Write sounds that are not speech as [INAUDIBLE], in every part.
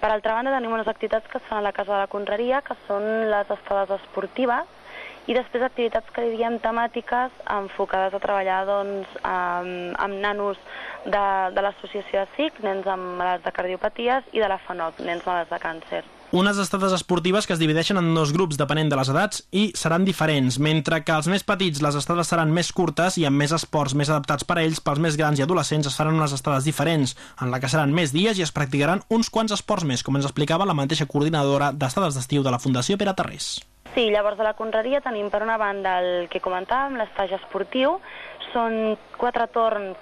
Per altra banda, tenim unes activitats que es fan a la Casa de la Conreria, que són les estades esportives, i després activitats que li diem temàtiques enfocades a treballar doncs, amb, amb nanos de, de l'associació SIC, nens amb malalts de cardiopaties, i de la FANOC, nens malalts de càncer unes estades esportives que es divideixen en dos grups depenent de les edats i seran diferents, mentre que els més petits les estades seran més curtes i amb més esports més adaptats per a ells, pels més grans i adolescents es faran unes estades diferents, en la que seran més dies i es practicaran uns quants esports més, com ens explicava la mateixa coordinadora d'estades d'estiu de la Fundació Pere Tarrés. Sí, llavors a la Conreria tenim per una banda el que comentàvem, l'estatge esportiu, són quatre torns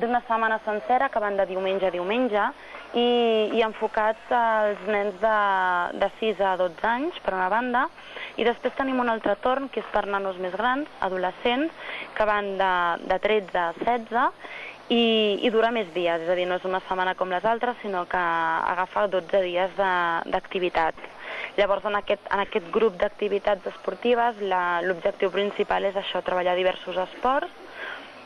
d'una setmana sencera que van de diumenge a diumenge i, i enfocats als nens de, de 6 a 12 anys, per una banda, i després tenim un altre torn que és per nanos més grans, adolescents, que van de, de 13 a 16 i, i dura més dies, és a dir, no és una setmana com les altres, sinó que agafa 12 dies d'activitat. Llavors, en aquest, en aquest grup d'activitats esportives, l'objectiu principal és això, treballar diversos esports,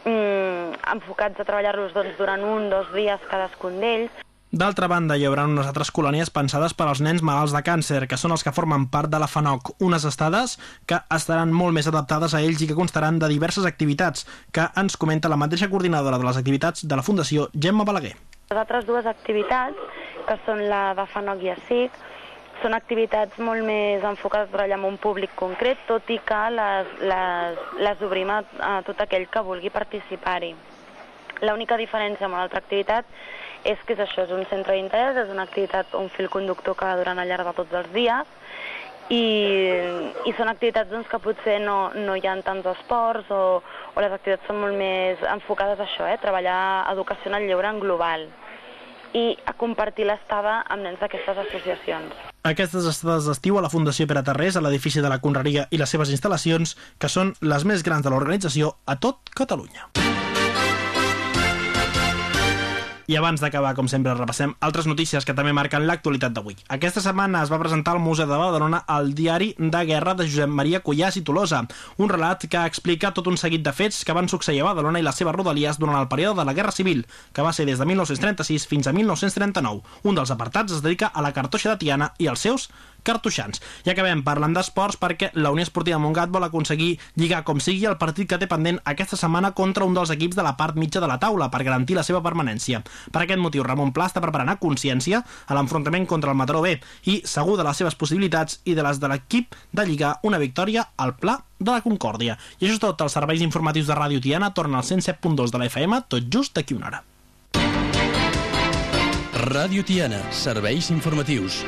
mm, enfocats a treballar-los doncs, durant un, dos dies cadascun d'ells, D'altra banda, hi haurà unes altres colònies pensades per als nens malalts de càncer, que són els que formen part de la FANOC, unes estades que estaran molt més adaptades a ells i que constaran de diverses activitats, que ens comenta la mateixa coordinadora de les activitats de la Fundació, Gemma Balaguer. Les altres dues activitats, que són la de FANOC i ASIC, són activitats molt més enfocades a treballar amb un públic concret, tot i que les, les, les obrim a, a tot aquell que vulgui participar-hi. L'única diferència amb l'altra activitat és que és això, és un centre d'interès, és una activitat, un fil conductor que durant al llarg de tots els dies, i, i són activitats doncs, que potser no, no hi ha tants esports o, o les activitats són molt més enfocades a això, eh? treballar educació en el lleure en global i a compartir l'estada amb nens d'aquestes associacions. Aquestes estades d'estiu a la Fundació Pere Tarrés, a l'edifici de la Conreria i les seves instal·lacions, que són les més grans de l'organització a tot Catalunya. I abans d'acabar, com sempre, repassem altres notícies que també marquen l'actualitat d'avui. Aquesta setmana es va presentar al Museu de Badalona el diari de guerra de Josep Maria Cullàs i Tolosa, un relat que explica tot un seguit de fets que van succeir a Badalona i les seves rodalies durant el període de la Guerra Civil, que va ser des de 1936 fins a 1939. Un dels apartats es dedica a la cartoixa de Tiana i als seus cartoixans. I acabem parlant d'esports perquè la Unió Esportiva Montgat vol aconseguir lligar com sigui el partit que té pendent aquesta setmana contra un dels equips de la part mitja de la taula per garantir la seva permanència. Per aquest motiu, Ramon Pla està preparant a consciència a l'enfrontament contra el Mataró B i, segur de les seves possibilitats i de les de l'equip, de lligar una victòria al Pla de la Concòrdia. I això és tot. Els serveis informatius de Ràdio Tiana tornen al 107.2 de la FM tot just d'aquí una hora. Ràdio Tiana, serveis informatius.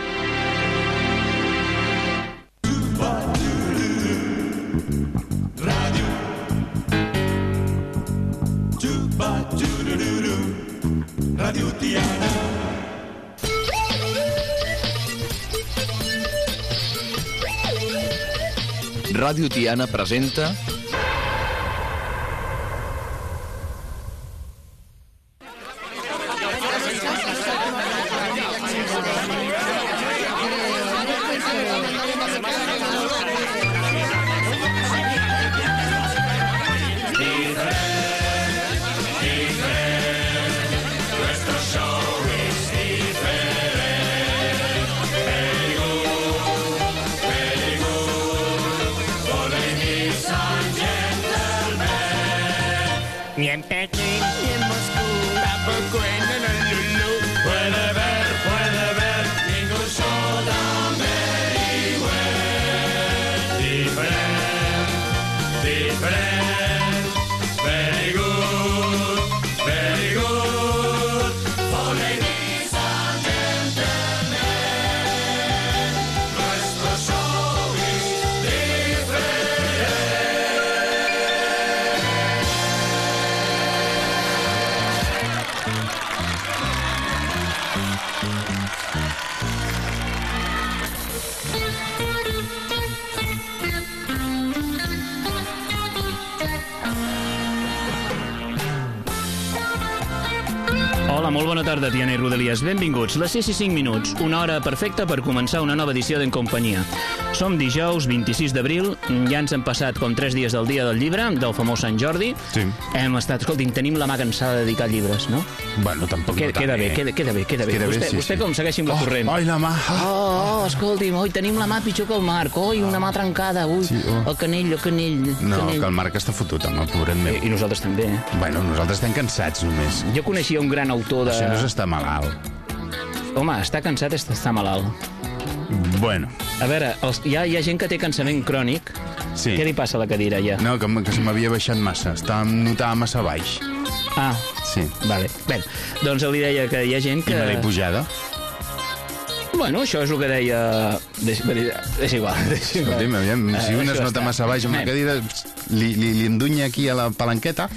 Ràdio Tiana. Ràdio Tiana presenta Ni tarda, Tiana i Rodalies. Benvinguts. Les 6 i 5 minuts, una hora perfecta per començar una nova edició d'En Companyia. Som dijous 26 d'abril, ja ens han passat com 3 dies del dia del llibre, del famós Sant Jordi. Sí. Hem estat, escolti'm, tenim la mà cansada de dedicar llibres, no? Bueno, tampoc Queda, no tant, queda bé, eh? queda, queda bé, queda bé. Queda bé, vostè, sí, vostè sí. com segueixi amb la corrent? Ai, la mà. Oh, oh, escolti'm, oi, tenim la mà pitjor que el Marc, oi, una mà trencada, ui, Sí, oh. el canell, el canell, No, canell. que el Marc està fotut, home, pobret meu. I, I nosaltres també. eh? Bueno, nosaltres estem cansats només. Jo coneixia un gran autor de... Això no és estar malalt. Home, està cansat és estar malalt. Bueno, A veure, els, hi, ha, hi ha gent que té cansament crònic. sí. Què li passa a la cadira, ja? No, que, que se m'havia baixat massa. Estava, notava massa baix. Ah, Sí. vale. Bé, doncs li deia que hi ha gent I que... me l'he pujada. Bueno, això és el que deia... Deix, és igual. [LAUGHS] Igual. Escolti'm, aviam, si Eh, un es això nota massa baix amb la cadira, li, li, li endunya aquí a la palanqueta.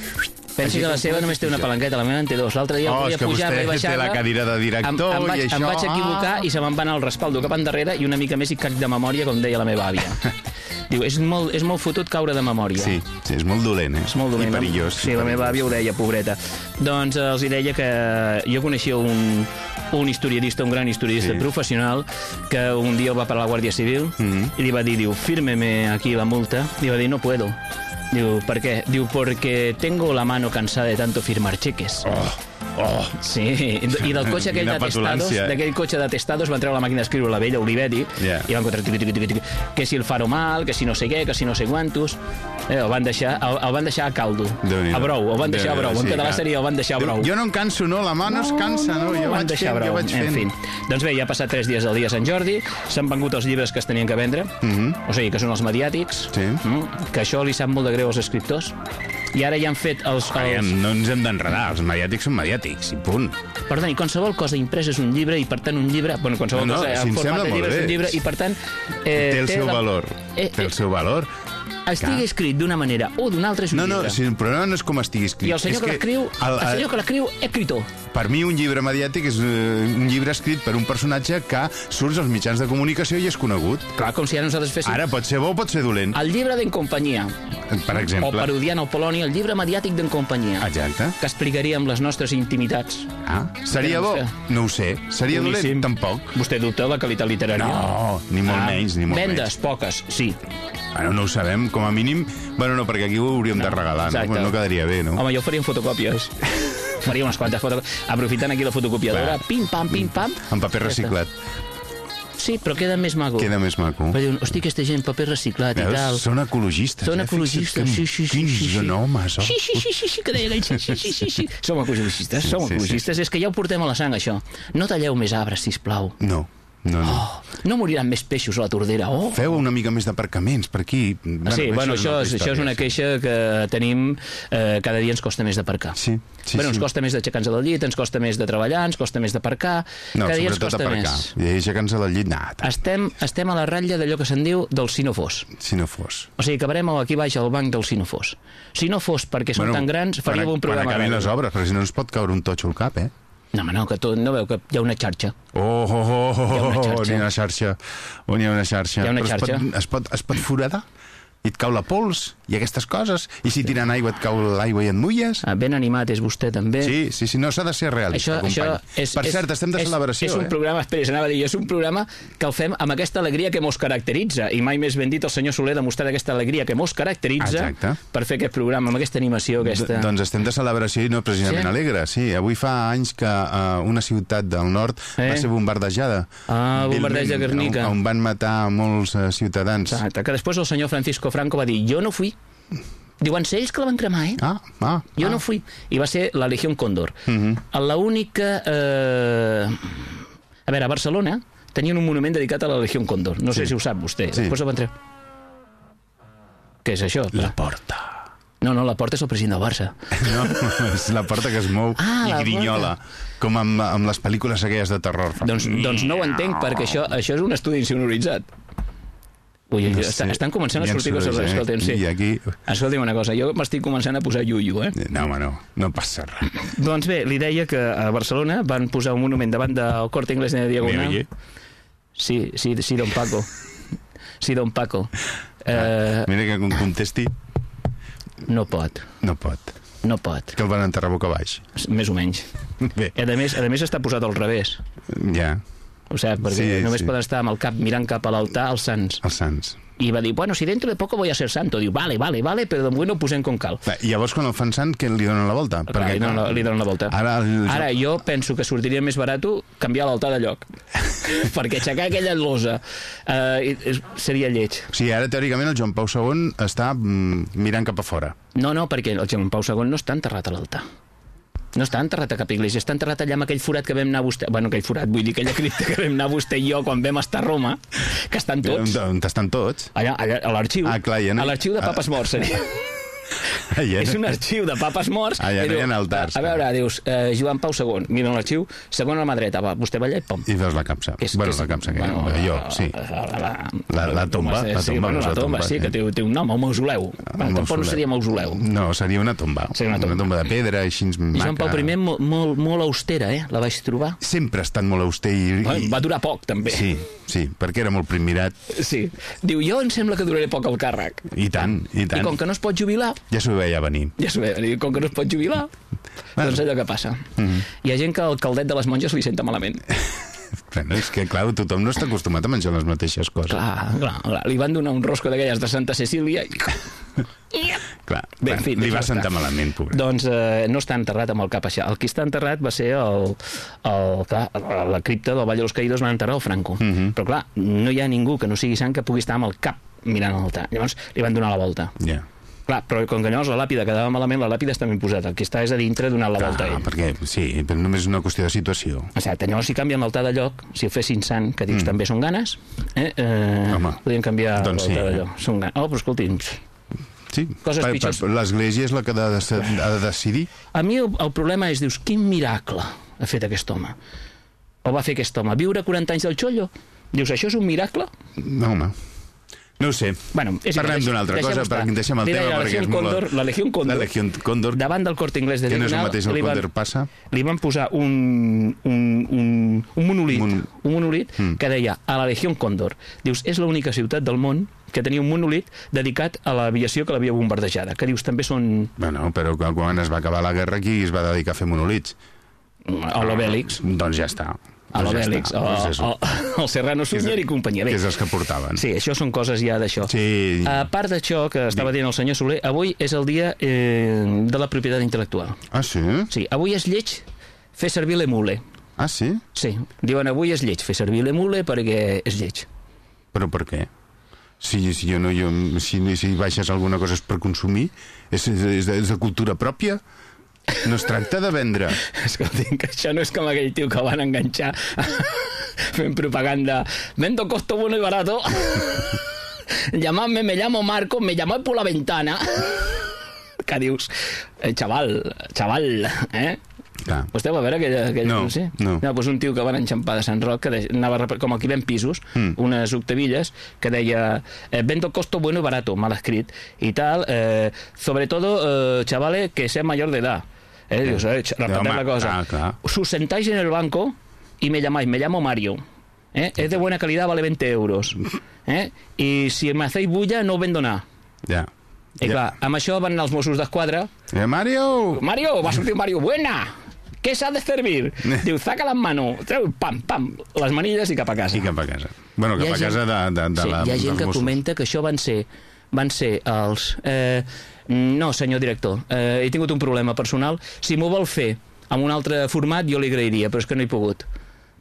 Pensi que la seva només té una palanqueta, la meva en té dos. L'altre dia Oh, volia pujar-la vostè i té baixar-la. la cadira de director em, em vaig, i això- Em vaig equivocar Ah. i se me'n va anar el respaldo cap endarrere i una mica més i cac de memòria, com deia la meva àvia. [LAUGHS] Diu, és molt, és molt fotut caure de memòria. Sí, sí, és molt dolent, eh? És molt dolent. I perillós. Sí, i la meva àvia ho deia, pobreta. Doncs eh, els hi deia que jo coneixia un, un historiadista, un gran historiadista Sí. professional, que un dia va per la Guàrdia Civil Mhm. i li va dir, diu, fírmeme aquí la multa. Li va dir, no puedo. Diu, ¿por qué? Diu, porque tengo la mano cansada de tanto firmar cheques. Oh, oh. Sí, i del cotxe [LAUGHS] aquell d'atestados, petulància, eh? d'aquell cotxe d'atestados van treure la màquina d'escriure la vella Olivetti Ja. i van contra tiqui, tiqui, tiqui, tiqui, que si el faro mal, que si no sé què, que si no sé quantos. Eh, el, van deixar, el, el van deixar a caldo. A brou, el van deixar a brou. En català clar. seria el van deixar a brou. Jo no em canso, no, la mà no, es cansa, no, jo vaig fent, brou. jo vaig fent. En fi. Doncs bé, ja ha passat 3 dies del dia de Sant Jordi, s'han vengut els llibres que es tenien que vendre, Mhm. o sigui, que són els mediàtics, Sí. mm, que això li sap molt de greu als escriptors, i ara ja han fet els... Aviam, els... no ens hem d'enredar, els mediàtics són mediàtics, i punt. Perdoni, qualsevol cosa impresa és un llibre i per tant un llibre... Bueno, qualsevol No, no, cosa si en format de llibre és bé. un llibre i per tant... Eh, té el seu la- valor. Eh, té eh, el seu valor. Estigui escrit d'una manera o d'una altra és un No, no, llibre. si el problema no és com estigui escrit. I el senyor és que l'escriu, el, el senyor que l'escriu, escritor. Per mi, un llibre mediàtic és eh, un llibre escrit per un personatge que surt als mitjans de comunicació i és conegut. Clar, com si ara nosaltres féssim... Ara pot ser bo o pot ser dolent, El llibre d'en companyia, per o exemple. parodiant el Poloni, el llibre mediàtic d'en companyia, Exacte. que explicaríem les nostres intimitats. Ah, seria bo? No ho sé. Seria Boníssim. dolent? Tampoc. Vostè dubta la qualitat literària? No, ni molt menys, ni molt Vendes, poques, sí. Bueno, no ho sabem, com a mínim... Bueno, no, perquè aquí ho hauríem de regalar, no? Exacte. Bueno, no quedaria bé, no? Home, jo faria fotocòpies. faria unes quantes fotocòpies. Aprofitant aquí la fotocopiadora, Clar. pim, pam, pim, pam. En paper reciclat. Sí, però queda més maco. Queda més maco. Va dir, hosti, aquesta gent, paper reciclat i Veus? tal. Són ecologistes. Són eh? ecologistes, Fixa't sí, sí, sí. Quins sí, sí. genomes, oh? Sí, sí, sí, sí, sí, que deia aquell, sí, sí, sí, sí, sí. Som ecologistes, Sí, som sí, sí. ecologistes. És que ja ho portem a la sang, això. No talleu més arbres, sisplau. No, no, no. Oh, no moriran més peixos a la tordera, oh. Feu una mica més d'aparcaments per aquí. Ah, sí, bueno, això, és, això és una queixa que tenim eh, cada dia ens costa més d'aparcar. Sí, sí, bueno, ens sí. costa més d'aixecar-nos del llit, ens costa més de treballar, ens costa més d'aparcar, No, cada dia ens costa aparcar. més. I aixecar-nos del llit, nah, Estem, estem a la ratlla d'allò que se'n diu del si no fos. si no fos. O sigui, acabarem aquí baix al banc del si no fos. Si no fos perquè són tan grans, faríem un programa... Quan acabin les obres, perquè si no ens pot caure un totxo al cap, eh? No, home, no, que tot, no veu que hi ha una xarxa. Oh, oh, oh, oh, Hi ha una oh, xarxa. N'hi ha una xarxa. On hi ha una xarxa. Hi ha una Però xarxa. Es pot, es, pot, es pot foradar? I et cau la pols? I aquestes coses? I si tiren aigua et cau l'aigua i et mulles? Ah, Ben animat és vostè, també. Sí, sí, sí, no s'ha de ser realista, Això, això company. és, per és, cert, estem de és, celebració, és un eh? programa, espera, s'anava a dir, és un programa que el fem amb aquesta alegria que mos caracteritza, i mai més ben dit el senyor Soler ha demostrat aquesta alegria que mos caracteritza Exacte. per fer aquest programa, amb aquesta animació, aquesta... D doncs estem de celebració i no precisament Sí? alegre, sí. Avui fa anys que uh, una ciutat del nord Eh? va ser bombardejada. Ah, el bombardeig de Vilment, Guernica. On, on van matar molts uh, ciutadans. Exacte, que després el senyor Francisco Franco va dir, jo no fui. Diu, van ser ells que la van cremar, eh? Ah, ah, Jo ah. no fui. I va ser la Legión Cóndor. Mhm. Mm -hmm. L'única... Eh... A veure, a Barcelona tenien un monument dedicat a la Legión Cóndor. No sé Sí. si ho sap vostè. Sí. Després el van treure. Què és això? La porta. No, no, la porta és el president del Barça. [LAUGHS] No, és la porta que es mou Ah, i la grinyola, com amb, amb les pel·lícules aquelles de terror. Doncs, doncs no ho entenc, perquè això, això és un estudi insonoritzat. Ui, ui, No sé. estan començant a sortir coses. eh? Escolta'm, sí. I aquí... Escolti'm una cosa, jo m'estic començant a posar iuiu, eh? No, home, no, no passa res. [LAUGHS] Doncs bé, li deia que a Barcelona van posar un monument davant del Corte Inglés de Diagonal. oye. Sí, sí, sí, don Paco. Sí, don Paco. Eh, Mira que quan contesti, no pot. no pot. No pot. Que el van enterrar boca baix. Més o menys. [LAUGHS] Bé, a més, a més està posat al revés. ja, O sigui, perquè Sí, només sí. poden estar amb el cap mirant cap a l'altar els sants. els sants. I va dir, bueno, si dentro de poco voy a ser santo. Diu, vale, vale, vale, però de moment ho posem com cal. Bé, I llavors, quan el fan sant, que li donen la volta? Clar, li, donen la, li donen la volta. Ara, el... Ara jo penso que sortiria més barat canviar l'altar de lloc. [LAUGHS] perquè aixecar aquella losa eh, seria lleig. O sigui, ara, teòricament, el Joan Pau II està mm, mirant cap a fora. No, no, perquè el Joan Pau II no està enterrat a l'altar. No està enterrat a cap iglesia, està enterrat allà amb aquell forat que vam anar vostè... Bueno, aquell forat, vull dir, aquella cripta que vam anar vostè i jo quan vam estar a Roma, que estan tots. On, estan tots? Allà, allà a l'arxiu. Ah, clar, ja no- A l'arxiu de papes morts, seria. [LAUGHS] Allà, És un arxiu de papes morts. Ah, ja i no hi ha altars, A, a veure, dius, eh, Joan Pau II, mira l'arxiu, segon a la mà dreta, va, vostè va allà i pom. I veus la capsa. És- bueno, és- la capsa, que bueno, jo, sí. La, la, La- la tomba, la sí, tomba, bueno, la tomba, sí, sí. que té, té un nom, el mausoleu. Bueno, tampoc no seria mausoleu. No, seria una tomba. Seria una tomba. una tomba de pedra, així I Joan Pau maca. I molt, molt, molt austera, eh? La vaig trobar. Sempre ha estat molt auster i... Va durar poc, també. Sí, sí, perquè era molt primirat. sí. Diu, jo em sembla que duraré poc al càrrec. I tant, i tant. I com que no es pot jubilar, Ja s'ho veia venir. ja s'ho veia, com que no es pot jubilar, doncs allò que passa. Mhm. Hi ha gent que el caldet de les monges li senta malament. [LAUGHS] Bueno, és que, clar, tothom no està acostumat a menjar les mateixes coses. Clar, clar, clar. Li van donar un rosco d'aquelles de Santa Cecília i... [LAUGHS] Clar. Bé, en Bueno, fi, li va deixa'l sentar malament, pobre. Doncs eh, no està enterrat amb el cap així. El que està enterrat va ser el, el, clar, a la cripta del Vall de los Caídos van enterrar el Franco. Mhm. Però clar, no hi ha ningú que no sigui sant que pugui estar amb el cap mirant l'altar. Llavors li van donar la volta. Ja. Clar, però com que llavors la làpida quedava malament, la làpida està ben posada. El que està és a dintre donant la volta a Ah, ell. perquè, sí, però només és una qüestió de situació. Exacte, llavors si canvien l'altar de lloc, si el fessin sant, que dius mm. també són ganes, eh, eh, Home, podrien canviar doncs sí, l'altar de eh? lloc. Són ganes. Oh, però escolti'm, Sí, Coses pitjors. L'Església és la que ha de, de, ha de decidir. A mi el, el problema és, dius, quin miracle ha fet aquest home? O va fer aquest home? Viure 40 anys del xollo? Dius, això és un miracle? No, home. No ho sé. Bueno, és Parlem d'una altra deixem cosa, estar. perquè deixem el Li tema la molt... Cóndor, la Legión Cóndor. La Legión Cóndor, Davant del Corte Inglés de que no és el Diagonal, mateix el li van- Cóndor passa. li van posar un, un, un, un monolit, Mon- un monolit Mm. que deia a la Legión Cóndor. Dius, és l'única ciutat del món que tenia un monolit dedicat a l'aviació que l'havia bombardejada. Que dius, també són Bueno, però quan- es va acabar la guerra, qui es va dedicar a fer monolits? a l'Obèlix, Doncs ja està. A Doncs ja l'Obèlix, està. Doncs és- o el Serrano [LAUGHS] Sunyer i companyia. Bé, Que és els que portaven. Sí, això són coses ja d'això. Sí. A part d'això que estava dient el senyor Soler, avui és el dia eh, de la propietat intel·lectual. Ah, sí? Sí, avui és lleig fer servir l'emule. Ah, sí? Sí, diuen avui és lleig fer servir l'emule perquè és lleig. Però per què? Si, si, jo no, jo, si, si baixes alguna cosa és per consumir? És, és, és de cultura pròpia? No es tracta de vendre. Escolti, que això no és com aquell tio que van enganxar fent propaganda. Vendo costo bueno y barato. Llamadme, me llamo Marco, me llamó por la ventana. que dius, eh, xaval, xaval, eh? Clar. Vostè va veure aquell... aquell No, sí? no. no doncs un tio que van enxampar de Sant Roc, que de, anava, com aquí ven pisos, Mm. unes octavilles, que deia eh, vendo costo bueno y barato, mal escrit, i tal, eh, sobre todo, eh, chavales, que sean mayor de edad. Eh, dius, eh, repeteix la cosa. clar, clar. Sus sentáis en el banco y me llamáis, me llamo Mario. ¿eh? Es de buena calidad, vale 20 euros. ¿eh? Y si me hacéis bulla, no vendo nada. Ja. I clar, amb això van anar els Mossos d'Esquadra. Eh, Mario! Mario, va sortir Mario, buena! ¿Qué s'ha de servir? Diu, saca la mano, treu, pam, pam, les manilles i cap a casa. I cap a casa. Bueno, cap a gent- casa de, de, de sí, la, hi ha gent que Mossos. comenta que això van ser van ser els... Eh, no, senyor director, eh, he tingut un problema personal. Si m'ho vol fer amb un altre format, jo li agrairia, però és que no he pogut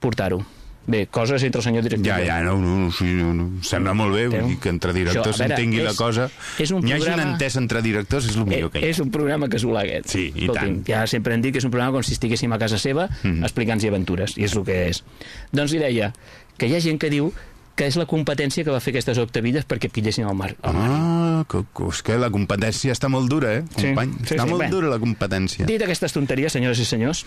portar-ho. Bé, coses entre el senyor director Ja, ja, no, no, no, sí, no, no. Sembla molt bé, vull Teu. dir que entre directors s'entengui la cosa. és un hagi un programa- entès entre directors, és el millor que hi Eh, ha. és un programa casolà aquest. Sí, i tant. Ja sempre hem dit que és un programa com si estiguéssim a casa seva Mhm. explicant-hi aventures, i és el que és. Doncs li deia que hi ha gent que diu que és la competència que va fer aquestes octavilles perquè pillessin el mar. El mar. Ah, que, que, la competència està molt dura, eh, Sí, company? sí, està sí, molt bé. dura la competència. Dit aquestes tonteries, senyores i senyors,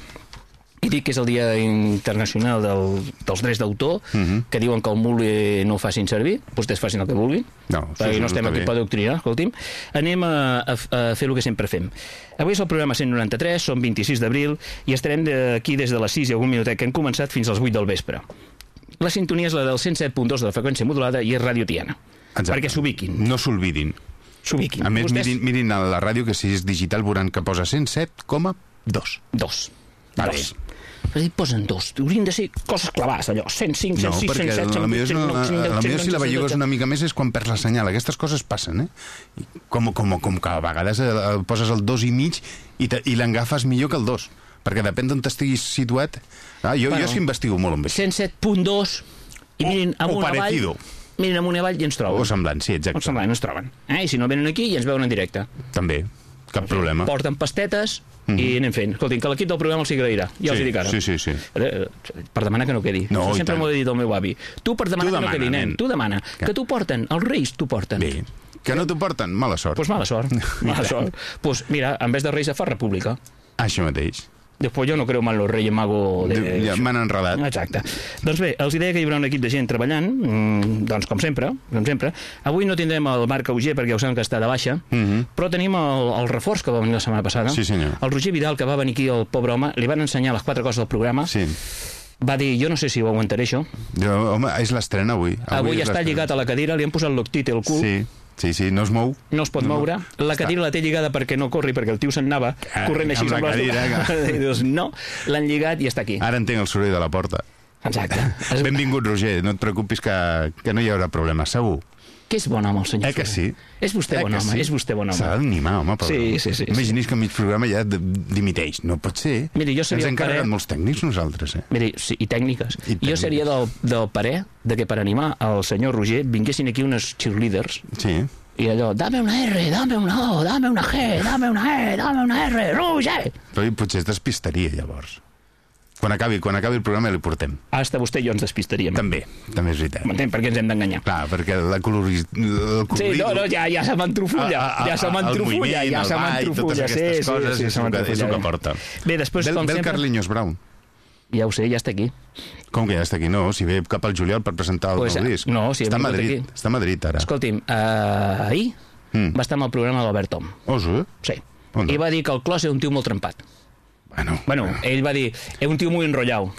i dic que és el Dia Internacional del, dels Drets d'Autor, Mhm. que diuen que el muli no ho facin servir, vostès facin el que vulguin, No, perquè és no estem aquí per adoctrinar, escolti'm. Anem a, a, a fer el que sempre fem. Avui és el programa 193, som 26 d'abril, i estarem aquí des de les 6 i algun minutet que hem començat fins als 8 del vespre. La sintonia és la del 107.2 de la freqüència modulada i és Ràdio Tiana. Exacte. Perquè s'ubiquin. No s'olvidin. s'ubiquin. A més, Vostès... mirin, mirin a la ràdio, que si és digital veuran que posa 107,2. Dos. Vale. Dos. Però si posen dos, haurien de ser coses clavades, allò, 105, No, 106, perquè 107, la millor, és no, 108, la millor si la 109, bellugues una mica més és quan perds la senyal. Aquestes coses passen, eh? Com, com, com que a vegades eh, poses el dos i mig i, i l'engafes millor que el dos. Perquè depèn d'on t'estiguis situat. Ah, jo, Bueno. jo sí investigo molt amb això. 107.2 i mirin O- o amunt avall, parecido. mirin amunt i avall i ens troben. O semblant, sí, O exacte. semblant, ens troben. Eh? I si no venen aquí i ens veuen en directe. També, cap problema. Porten pastetes i anem fent. Escoltin, que l'equip del programa els agrairà. Ja els Sí, hi dic ara. sí, sí, sí. Eh, Per demanar que no quedi. No, Això sempre m'ho ha dit el meu avi. Tu per demanar Tu que no demana, quedi, nen. nen. Tu demana. Que- Que t'ho porten. Els reis t'ho porten. Bé, que no t'ho porten, mala sort. Pues mala sort. [LAUGHS] Mala sort. Pues mira, en vez de reis se fa república. Això mateix. Després jo no creu mal los reyes mago de... Ja m'han enredat. Exacte. Doncs bé, els deia que hi haurà un equip de gent treballant, mm, doncs com sempre, com sempre. Avui no tindrem el Marc Auger perquè ja ho sabem que està de baixa, però tenim el, el reforç que va venir la setmana passada. Sí, senyor. El Roger Vidal, que va venir aquí, el pobre home, li van ensenyar les quatre coses del programa. Sí. Va dir, jo no sé si ho aguantaré això. Jo, home, és l'estrena avui. Avui, és està lligat a la cadira, li han posat l'octit al cul. Sí, sí, sí, no es mou. No es pot No, no. moure. La Està- cadira la té lligada perquè no corri, perquè el tio se'n anava Ah, corrent així amb la cadira, I [LAUGHS] dius, no, l'han lligat i està aquí. Ara entenc el soroll de la porta. Exacte. [LAUGHS] Benvingut, Roger. No et preocupis que, que no hi haurà problema, segur. Que és bon home, el senyor Eh que Soler. sí? És vostè Eh bon que home, sí? és vostè bon S'ha home. d'animar, home. Però... Sí, sí, sí, sí. Imagini's que a mig programa ja dimiteix. No pot ser. Miri, jo seria Ens hem carregat parer- molts tècnics nosaltres, eh? Miri, sí, i tècniques. I Jo tècniques. seria del, del parer de que per animar el senyor Roger vinguessin aquí unes cheerleaders Sí. i allò, dame una R, dame una O, dame una G, dame una E, dame una R, Roger! Però potser es despistaria, llavors. Quan acabi, quan acabi el programa li portem. Hasta vostè i jo ens despistaríem. També, també és veritat. M'entén? Perquè ens hem d'enganyar. Clar, perquè la colori... el Sí, no, no, ja, ja se m'entrufulla, A- a- ja se el m'entrufulla, ja se m'entrufulla. Sí, sí, coses sí, és el que- és el que porta. Bé, després, Ve, com sempre... Carlinhos Brown. Ja ho sé, ja està aquí. Com que ja està aquí? No, si ve cap al juliol per presentar el Pues, nou disc. no, si està a Madrid, aquí. està a Madrid ara. Escolti'm, uh, ahir Mm. va estar amb el programa d'Albert Tom. Oh, sí? Sí. On? I va dir que el Clos és un tio molt trempat. Bueno, Bueno, ell va dir, és un tio molt enrotllau.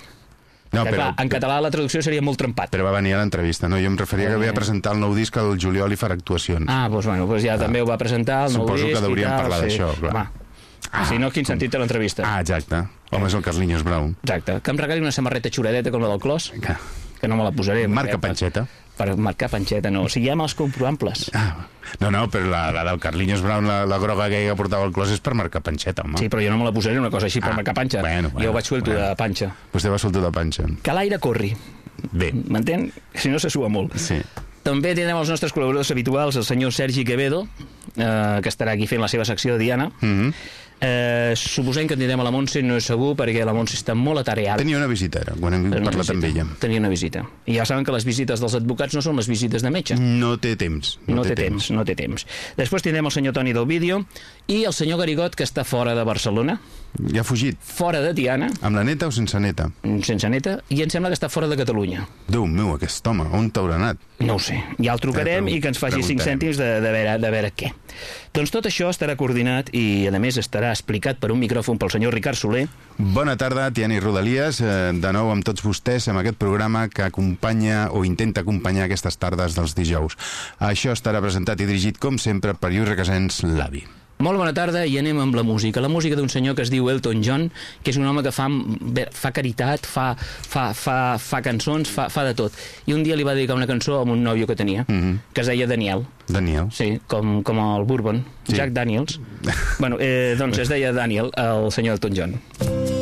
no, que, clar, en català la traducció seria molt trempat. però va venir a l'entrevista, no? Jo em referia que Eh. ve a presentar el nou disc al juliol i farà actuacions. Ah, doncs, bueno, doncs ja també ho va presentar, el nou Suposo que disc i hauríem tal, parlat sí. d'això, clar. Home, si no, quin sentit té l'entrevista? Ah, exacte. Home, és el Carlinhos Brown. Exacte. Que em regali una samarreta xuradeta com la del Clos, Que- que no me la posaré. Marca perquè- panxeta. Per marcar panxeta, no. O sigui, ja amb els comprovables. Ah, no, no, però la, la del Carlinhos Brown, la, la groga que portava el clos és per marcar panxeta, home. Sí, però jo no me la posaré una cosa així per Ah, marcar panxa. bueno, bueno, jo vaig suelto bueno. de panxa. Vostè va soltar de panxa. Que l'aire corri, Bé, m'entén? Si no se sua molt. sí. També tindrem els nostres col·laboradors habituals, el senyor Sergi Quevedo, eh, que estarà aquí fent la seva secció de Diana. Mm -hmm. Eh, suposem que tindrem a la Montse, no és segur, perquè la Montse està molt atareada. Tenia una visita ara, quan hem Tenia parlat amb ella. Tenia una visita. I ja saben que les visites dels advocats no són les visites de metge. No té temps. No, té temps, no té temps. Després tindrem el senyor Toni del vídeo i el senyor Garigot, que està fora de Barcelona, Ja ha fugit. fora de Tiana, Amb la neta o sense neta? sense neta, i em sembla que està fora de Catalunya. Déu meu, aquest home, on t'haurà anat? No ho sé. Ja el trucarem Eh, i que ens faci 5 preguntarem. cèntims de, de, veure, de veure què. Doncs tot això estarà coordinat i, a més, estarà explicat per un micròfon pel senyor Ricard Soler. Bona tarda, Tiana i Rodalies. Eh, De nou amb tots vostès amb aquest programa que acompanya o intenta acompanyar aquestes tardes dels dijous. Això estarà presentat i dirigit, com sempre, per Lluís Requesens, l'avi. Molt bona tarda i anem amb la música. La música d'un senyor que es diu Elton John, que és un home que fa, fa caritat, fa, fa, fa, fa cançons, fa, fa de tot. I un dia li va dedicar una cançó a un nòvio que tenia, que es deia Daniel. Daniel. Sí, com, com el Bourbon, Sí. Jack Daniels. [LAUGHS] bueno, eh, doncs es deia Daniel, el senyor Elton John.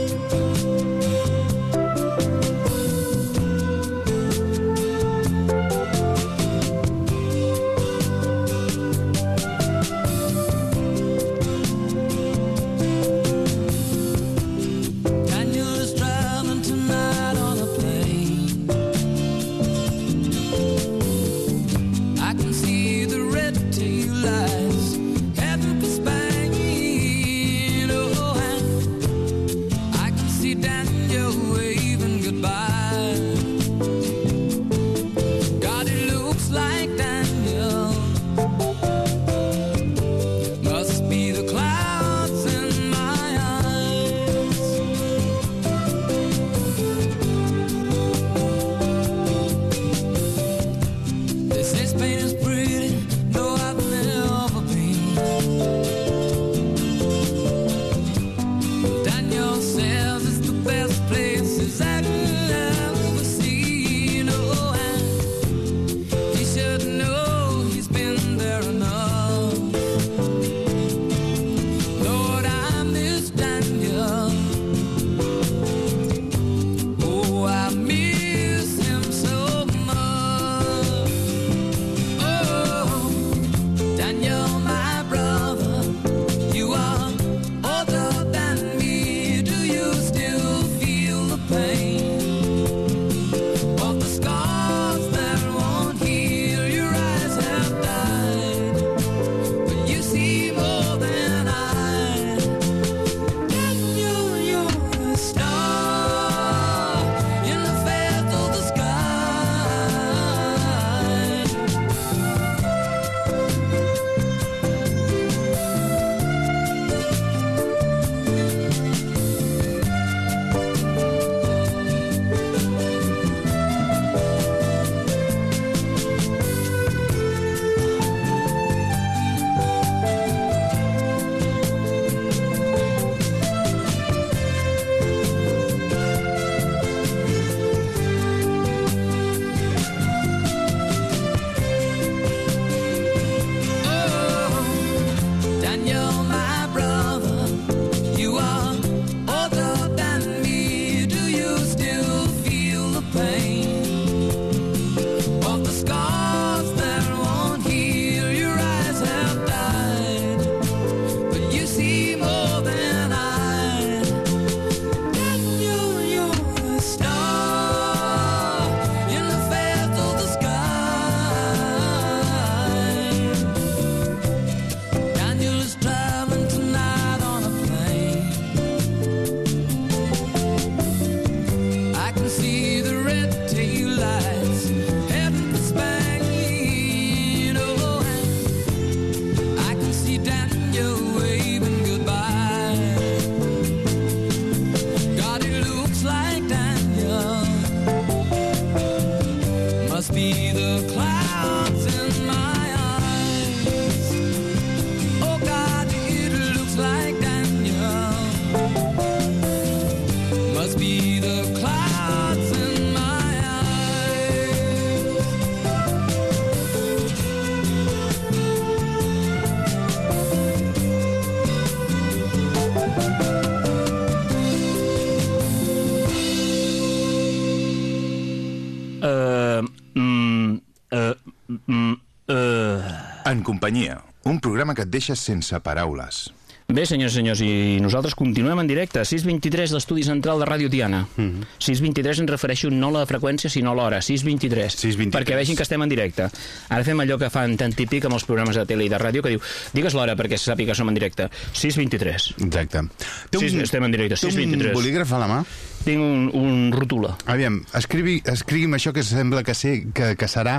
Mm, uh. En companyia, un programa que et deixa sense paraules. Bé, senyors i senyors, i nosaltres continuem en directe. 623, l'estudi central de Ràdio Tiana. Mhm. 623 em refereixo no a la freqüència, sinó a l'hora. 623. 6:23. Perquè vegin que estem en directe. Ara fem allò que fan tan típic amb els programes de tele i de ràdio, que diu, digues l'hora perquè se sàpiga que som en directe. 623. Exacte. Té Sí, estem en directe, té 6:23. un bolígraf a la mà? Tinc un, un rotula. Aviam, escrivi, escrigui'm això que sembla que, sé, que, que serà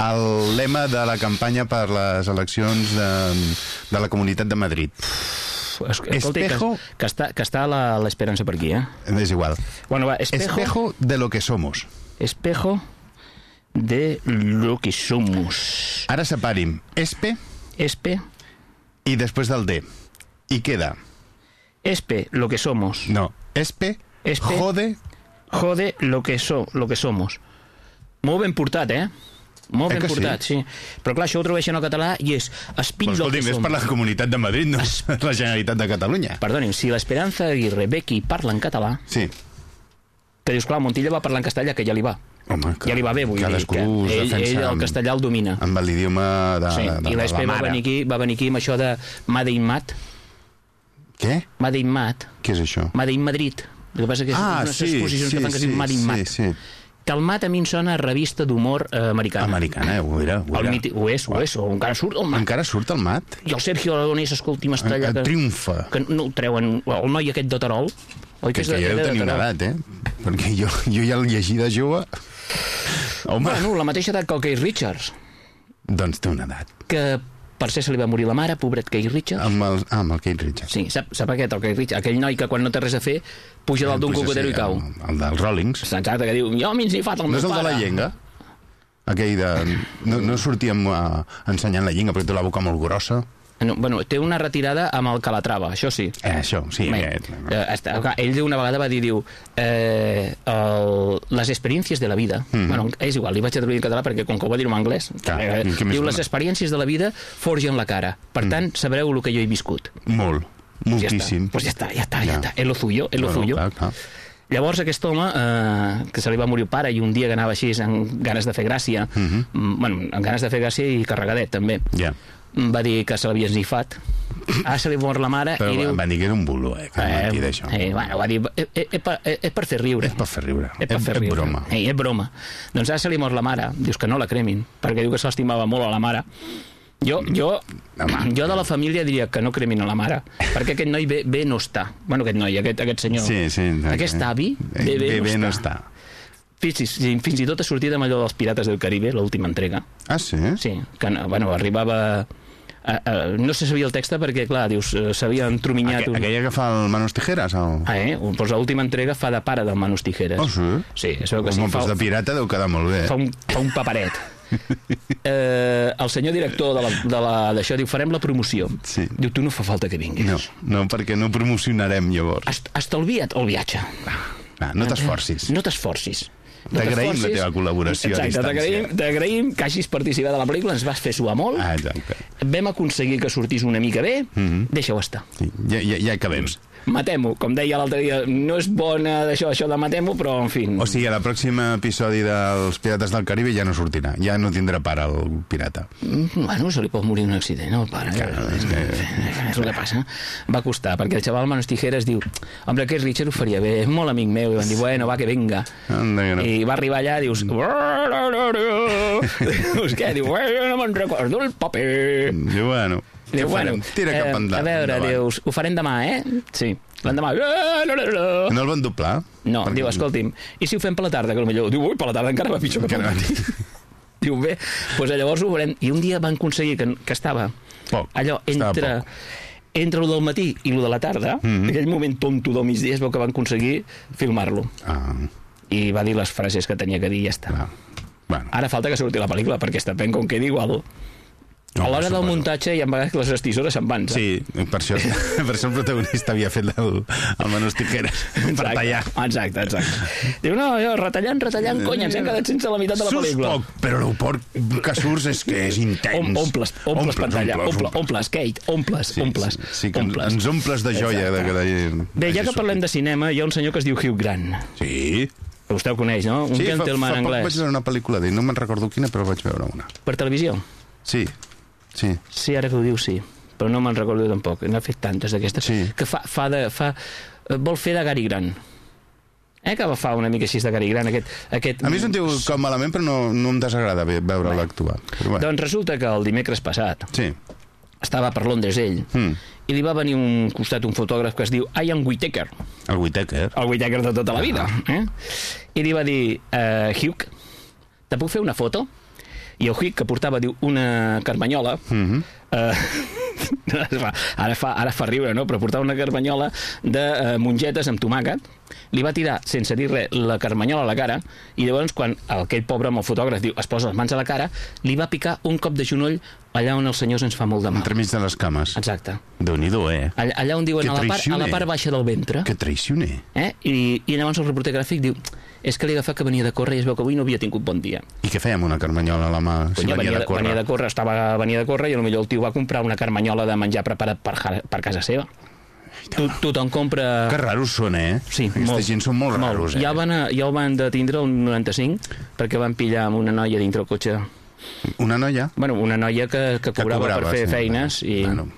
el lema de la campanya per les eleccions de, de la Comunitat de Madrid. Es- Escolti, que, Espejo. que, està, que està la- l'esperança per aquí, eh? És igual. Bueno, va, espejo, Espejo de lo que somos. espejo de lo que somos. Ara separi'm espe Espe, i després del D. I queda, espe, lo que somos. no, espe, Espe. jode, Jode lo que, so, lo que somos. Molt ben portat, eh? Molt Eh ben que sí? portat, sí? Però clar, això ho tradueixen al català i és Però, lo que escolti'm, és som. per la Comunitat de Madrid, no és la Generalitat de Catalunya. Perdoni'm, si l'Esperanza Aguirre Becky parla en català, Sí. que dius, clar, Montilla va parlar en castellà, que ja li va. Home, que ja li va bé, vull dir, que es ell, ell el castellà el domina. Amb l'idioma de, Sí, de, de, i l'ESP la va venir, aquí, va venir aquí amb això de Made in Mat. Què? Made in Mat. Què és això? Made in Madrid. El que passa que és Ah, unes sí, exposicions sí, que fan que sí, Made in sí, Mat. sí. Que el Mat a mi em sona a revista d'humor eh, americana. Americana, eh? Ho era, ho El era. miti... Ho és, ho és, o encara surt el Mat. Encara surt el mat? I el Sergio Aragonès, escolti, m'està allà Eh, que... triomfa. Que no el treuen, el noi aquest de Terol. Oi Que, que de- ja deu tenir una edat, eh? Perquè jo, jo ja el llegia de jove... Home, Bueno, la mateixa edat que el Keith Richards, doncs té una edat. que per ser se li va morir la mare, pobret Keith Richards. Amb el, ah, amb el Kate Richards. Sí, sap, sap aquest, el Keith Richards, aquell noi que quan no té res a fer puja dalt d'un cocotero sí, i cau. El, el dels Rollings. Exacte, que diu, jo m'he ensifat el No meu és el de pare. la llenga? Aquell de... No, no sortíem uh, ensenyant la llenga perquè té la boca molt grossa. No, bueno, té una retirada amb el Calatrava, això sí. Eh, això, sí. Bé, aquest. eh, està, clar, ell una vegada va dir, diu, eh, el, les experiències de la vida, mm -hmm. bueno, és igual, li vaig a traduir en català perquè com que ho va dir en anglès, Clar, eh, diu, les experiències de la vida forgen la cara, per tant, sabreu el que jo he viscut. Molt. Moltíssim. Pues ja està, ja està, ja, Ja. està, és lo suyo, és lo Bueno, suyo. clar, clar. Llavors aquest home, eh, que se li va morir el pare i un dia que anava així amb ganes de fer gràcia, Mhm. mm, bueno, amb ganes de fer gràcia i carregadet també, Ja. Va dir que se l'havia ensifat. Ara se li mor la mare Però i diu... em van dir que era un bulo, eh? Que eh, mentida, això. eh, bueno, va dir, eh, eh, és, per, eh, és per fer riure. És per fer riure. És per És- fer és riure. broma. Eh, és broma. Doncs ara se li mor la mare, dius que no la cremin, perquè diu que se l'estimava molt a la mare. Jo, jo, Home. jo de la família diria que no cremin a la mare, perquè aquest noi bé, bé no està. Bueno, aquest noi, aquest, aquest senyor. Sí, sí. Aquest avi, Eh, bé, bé, bé, no, bé està. no està. Fins, fins i tot ha sortit amb allò dels Pirates del Caribe, l'última entrega. Ah, sí? Sí, que bueno, arribava... A, a, no se sabia el text perquè, clar, dius, eh, s'havia entrominyat... Aqu aquella que fa el Manos Tijeras? El... Ah, eh? Doncs l'última entrega fa de pare del Manus Tijeras. Oh, sí? Sí, veu que Home, sí. Fa, doncs de pirata deu quedar molt bé. fa, un, fa un paperet. [LAUGHS] eh, el senyor director de la- de la- d'això diu, farem la promoció. Sí. Diu, tu no fa falta que vinguis. No, no, perquè no promocionarem llavors. Est Estalvia't el viatge. Ah, no t'esforcis. No t'esforcis. T'agraïm la teva col·laboració a Exacte, distància. t'agraïm- T'agraïm que hagis participat de la pel·lícula, ens vas fer suar molt, Ah, exacte. vam aconseguir que sortís una mica bé, deixa-ho estar. Sí, ja, ja, ja acabem. Matem-ho, com deia l'altre dia, no és bona d'això, això de matem-ho, però en fi... O sigui, a la pròxima episodi dels Pirates del Caribe ja no sortirà. Ja no tindrà pare el pirata. Mm, Bueno, se li pot morir un accident, el pare. Claro, és que- És el que passa. Va costar, perquè el xaval Manos Tijeras diu hombre, que Richard ho faria bé, és molt amic meu. I van dir, bueno, va, que venga. Anda, que no. I va arribar allà, dius... [LAUGHS] dius què? Diu, bueno, no me'n recordo el paper. Diu, bueno, Diu, farem? Tira cap eh, endavant. A veure, endavant. dius, ho farem demà, eh? Sí. L'endemà... "Eh, no, no, no". No el van doblar? No, Perquè- diu, escolti'm, i si ho fem per la tarda, que potser diu, ui, per la tarda encara va pitjor que per la. [LAUGHS] Diu, bé, doncs llavors ho veurem. I un dia van aconseguir que, que estava Poc, allò entre, entre el del matí i el de la tarda, mm. -hmm. aquell moment tonto del migdia es veu que van aconseguir filmar-lo. Ah, I va dir les frases que tenia que dir i ja està. clar. Bueno. Ara falta que surti la pel·lícula, perquè està ben com quedi igual. No, a l'hora del muntatge hi ha vegades que les estissores se'n van. Sí, per això, [LAUGHS] per això el protagonista havia fet el, el Manus Tijeras per Exacte, tallar. Exacte, exacte. Diu, no, jo, retallant, retallant, conya, ens hem quedat sense la meitat de la Surts pel·lícula. poc, però el poc que surts és que és intens. Om, omples, omples, pantalla, omples, omples, Kate, omples, Sí, omples, sí, sí, que omples. ens omples de joia. De, de, de, Bé, ja que parlem de cinema, hi ha un senyor que es diu Hugh Grant. Sí, Que vostè el coneix, no? Un sí fa, gentleman fa poc vaig anglès. veure una pel·lícula d'ell, no me'n recordo quina, però vaig veure una. Per televisió? Sí, sí. Sí, ara que ho diu, sí. Però no me'n recordo tampoc. N'ha fet tantes d'aquestes. Sí. Que fa, fa de... Fa, eh, vol fer de Gary Grant. Eh, que fa una mica així de Gary Grant, aquest... aquest... A mi se'n diu com malament, però no, no em desagrada bé veure-la actuar. Però bueno, Doncs resulta que el dimecres passat sí. estava per Londres ell Mm. i li va venir un costat un fotògraf que es diu Ian Whittaker, El Whittaker. el Whittaker de tota la vida. Eh? I li va dir, uh, Hugh, te puc fer una foto? I el Hugh, que portava diu, una carmanyola, mm Mhm. [LAUGHS] -hmm. ara, fa, ara fa riure, no? però portava una carmanyola de uh, mongetes amb tomàquet, li va tirar, sense dir res, la carmanyola a la cara, i llavors, quan aquell pobre amb el fotògraf diu, es posa les mans a la cara, li va picar un cop de genoll allà on els senyors ens fa molt de mal. Entremig de les cames. Exacte. Déu-n'hi-do, eh? Allà, allà on diuen a la, part, a la part baixa del ventre. Que traicioner. Eh? I, I llavors el reporter gràfic diu és que li agafat que venia de córrer i es veu que avui no havia tingut bon dia. I què fèiem una carmanyola a la mà si Conya, venia de córrer? venia de córrer, estava, venia de córrer i potser el tio va comprar una carmanyola de menjar preparat per, per casa seva. Tu, tothom compra... Que raros són, eh? Sí, Aquesta molt, gent són molt, raros, eh? Ja, van a, ja el van detindre el 95 perquè van pillar amb una noia dintre el cotxe. Una noia? Bueno, una noia que, que, Que cobrava, cobrava, per fer sí. feines i... Bueno.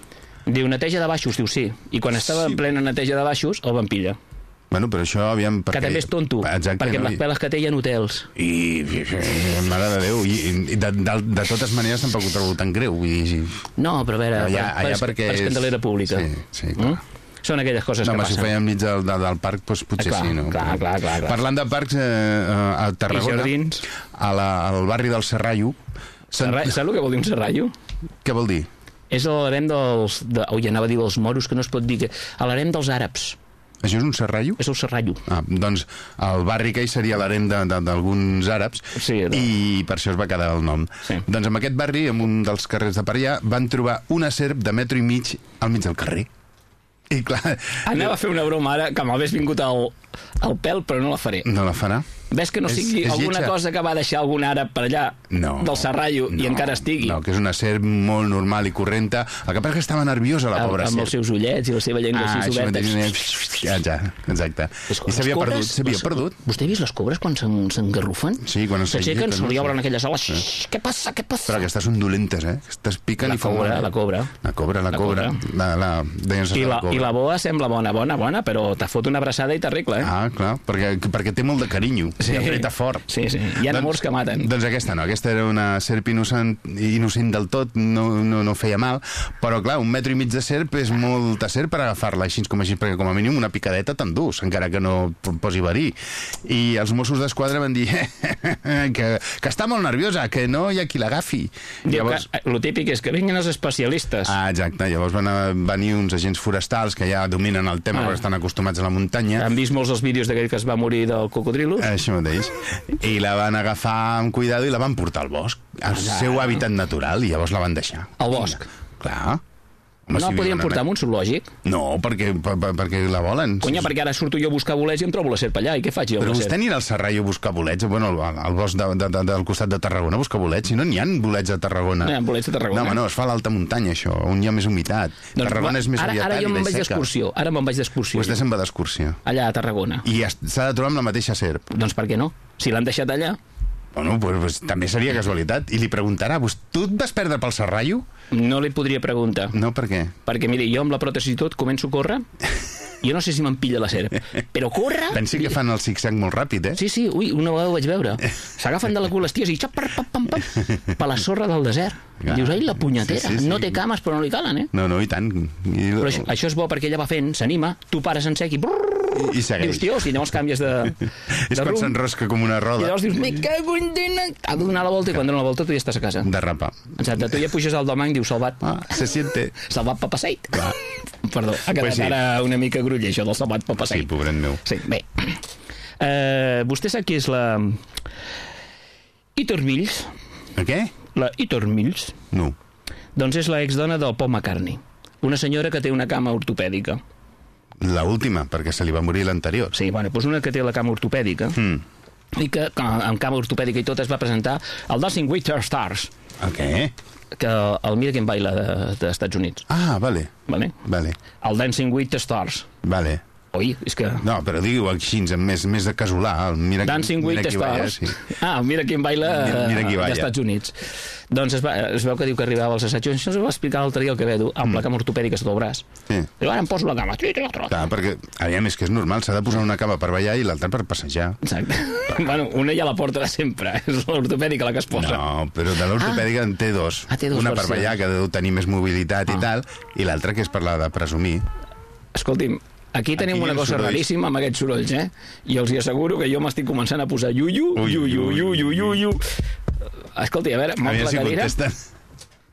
Diu, neteja de baixos, diu sí. I quan estava Sí. en plena neteja de baixos, el van pillar. Bueno, però això, aviam... Que també és tonto, Exacte, perquè amb no? les peles que té hi ha hotels. I, i, i mare de Déu, i, i de, de, de totes maneres tampoc ho trobo tan greu. Vull dir, No, però a veure, Allà- per, allà per, perquè per és- escandalera pública. Sí, sí, clar. Són aquelles coses no, que home, si ho passen. feia enmig del, del, del parc, doncs potser Ah, clar, sí, no? clar, clar, clar, clar. Parlant de parcs, eh, eh, a Tarragona, a la, al barri del Serrallo, Serra... Saps el que vol dir un serrallo? què vol dir? És l'harem dels... De... Ui, anava a dir dels moros, que no es pot dir... Que... L'harem dels àrabs. Això és un serrallo? És el serrallo. Ah, doncs el barri aquell seria l'harem de- de- d'alguns àrabs Sí, de- i per això es va quedar el nom. Sí. Doncs en aquest barri, en un dels carrers de per allà, van trobar una serp de metro i mig al mig del carrer. I clar, Anava a fer una broma ara, que m'hagués vingut al, al pèl, però no la faré. no la farà? Ves que no És- sigui és alguna lletja. cosa que va deixar algun àrab per allà No. del serrallo i encara estigui? No, que és una serp molt normal i correnta. El que passa que estava nerviosa, la amb, pobra amb serp. els seus ullets i la seva llengua Ah, així oberta. ja, ja, exacte. Les- I s'havia perdut, s'havia perdut. Vostè ha vist les cobres quan s'en- s'engarrufen? Sí, quan S'aixequen, se li no? obren aquelles ales. Xxxt, Què passa, què passa? Però aquestes són dolentes, eh? Aquestes piquen La i fan cobra, mal, eh? la cobra. La cobra, la, La cobra. cobra. La, la, I la, I la boa sembla bona, bona, bona, però te fot una abraçada i t'arregla, eh? Ah, clar, perquè, perquè té molt de carinyo. Sí. Apreta fort. Sí, sí. Hi ha amors que maten. Doncs aquesta no, aquesta era una serp innocent, innocent del tot, no, no, no feia mal, però clar, un metro i mig de serp és molta serp per agafar-la així com així, perquè com a mínim una picadeta t'endús, encara que no posi verí. I els Mossos d'Esquadra van dir [LAUGHS] que, que està molt nerviosa, que no hi ha qui l'agafi. Que eh, lo típic és que vinguin els especialistes. Ah, exacte. Llavors van a venir uns agents forestals que ja dominen el tema Ah. perquè estan acostumats a la muntanya. Han vist molts els vídeos d'aquell que es va morir del cocodrilo? Això mateix. I la van agafar amb cuidado i la van portar al bosc, al seu hàbitat natural, i llavors la van deixar. Al bosc? Clar. Home, no si viuen portar allà. a un zoològic? No, perquè, per, per, perquè la volen. Conya, perquè ara surto jo a buscar bolets i em trobo la serp allà. I què faig jo amb Però vostè anirà al Serrallo a buscar bolets, bueno, al, al bosc de, de, de, del costat de Tarragona a buscar bolets, si no n'hi ha bolets a Tarragona. No hi ha bolets a Tarragona. No, home, no, es fa a l'alta muntanya, això, on hi ha més humitat. Tarragona és més Doncs ara, ara jo me'n vaig d'excursió. Ara me'n vaig d'excursió. Vostè se'n va d'excursió. Allà a Tarragona. I s'ha de trobar amb la mateixa serp. Doncs per què no? Si l'han deixat allà, Bueno, pues, pues, també seria casualitat. I li preguntarà, "Vos- tu et vas perdre pel Serrallo? no li podria preguntar. No, per què? Perquè, miri, jo amb la pròtesi i tot començo a córrer, [LAUGHS] jo no sé si m'empilla la serp, però córrer... Pensi que fan el zig-zag molt ràpid, eh? Sí, sí, ui, una vegada ho vaig veure. S'agafen de la cul les ties i xap, pam, pam, pam, per la sorra del desert. Clar. Dius, ai, la punyetera, Sí, sí, sí. no té cames però no li calen, eh? No, no, i tant. I, Però això, això és bo perquè ella va fent, s'anima, tu pares en sec i... brrr, i, i segueix. Dius, tios, i llavors canvies de, [LAUGHS] és de quan rumb. s'enrosca com una I roda. llavors dius, me cago en dena... Ha de donar la volta i quan dona la volta tu ja estàs a casa. De rapa. Exacte, tu ja puges al domany i dius, salvat, Ah, se siente. [LAUGHS] salvat papaseit. [LAUGHS] Perdó, ha quedat Pues sí. ara una mica gruller, això del salvat papaseit. Sí, pobret meu. Sí, bé. Uh, vostè sap qui és la... Hitor Mills, A què? la Hitor Mills, No. doncs és la exdona del Paul McCartney. Una senyora que té una cama ortopèdica. La última, perquè se li va morir l'anterior. Sí, bueno, doncs una que té la cama ortopèdica Mm. i que amb cama ortopèdica i tot es va presentar al Dancing with the Stars, què? que el Mira quin baila de- dels Estats Units. Ah, vale. Vale? Vale. El Dancing with the Stars. Vale. Oi, és que... No, però digui-ho així, amb més, més de casolà. el Mira, Dancing with mira the qui balla, Stars. sí. Ah, mira quin baila, Mira- mira qui eh, balla. dels Estats Units. Doncs es, va, es veu que diu que arribava als assajos, això ens ho va explicar l'altre dia el Quevedo, amb la cama ortopèdica sota el braç. Sí. Diu, ara em poso la cama. Clar, perquè, aviam, és que és normal, s'ha de posar una cama per ballar i l'altra per passejar. Exacte. [LAUGHS] bueno, una ja la porta de sempre, és l'ortopèdica la que es posa. No, però de l'ortopèdica en té dos. Ah, té dos una per ballar, que deu tenir més mobilitat i Ah. tal, i l'altra que és per la de presumir. Escolti'm, aquí tenim Aquí una cosa sorolls. raríssima amb aquests sorolls, eh? I els hi asseguro que jo m'estic començant a posar ui, yuyu, ui. yuyu. Escolti, a veure, Aviam la si cadira. contesten.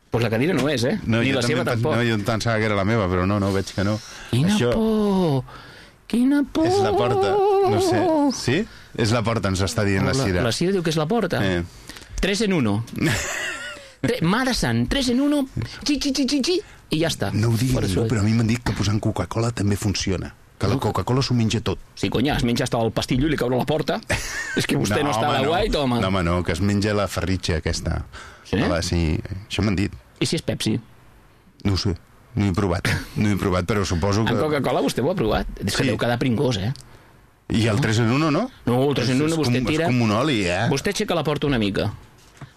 Pues la cadira no és, eh? Ni jo la seva tampoc. No, jo em pensava que era la meva, però no, no, veig que no. Quina Això por! Quina por! és la porta, no sé. Sí? És la porta, ens està dient la Cira. La Cira diu que és la porta. Eh. 3 en 1. [LAUGHS] Tre Mare sant, 3 en 1, xi, xi, xi, xi, xi, i ja està. No ho digui Fora ningú, soroll. però a mi m'han dit que posant Coca-Cola també funciona. Que la Coca-Cola s'ho menja tot. Sí, conya, es menja hasta el pastillo i li cau a la porta. és que vostè no, està a la home, guait, home. No, home, no, que es menja la ferritxa aquesta. Sí? Hola, sí, això m'han dit. I si és Pepsi? No ho sé, no he provat. No he provat, però suposo que... En Coca-Cola vostè ho ha provat? És que Sí. deu quedar pringós, eh? I el 3 en 1, no? No, el 3 en 1 És vostè com, tira... És com un oli, eh? Vostè aixeca la porta una mica.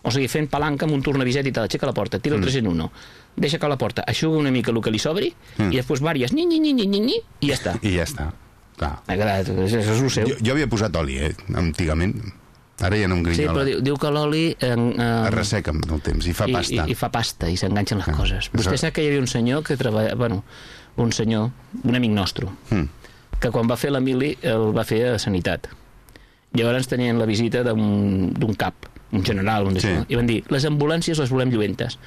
O sigui, fent palanca amb un tornaviset i tal, aixeca la porta, tira el 3 en 1. Deixa que la porta, aixuga una mica el que li sobri, Mm. i després vàries, ni, ni, ni, ni, ni, ni, i ja està. I ja està. Clar. Agradat, això és el seu. Jo, jo havia posat oli, eh, antigament. Ara ja no em Sí, grinyola. però diu, diu que l'oli... Eh, eh, Es resseca amb el temps i fa pasta. I, I fa pasta, i s'enganxen les Ah, coses. Vostè sap que hi havia un senyor que treballa... Bueno, un senyor, un amic nostre, Mm. que quan va fer la mili el va fer a Sanitat. Llavors tenien la visita d'un cap, un general, un Sí. i van dir, les ambulàncies les volem lluentes.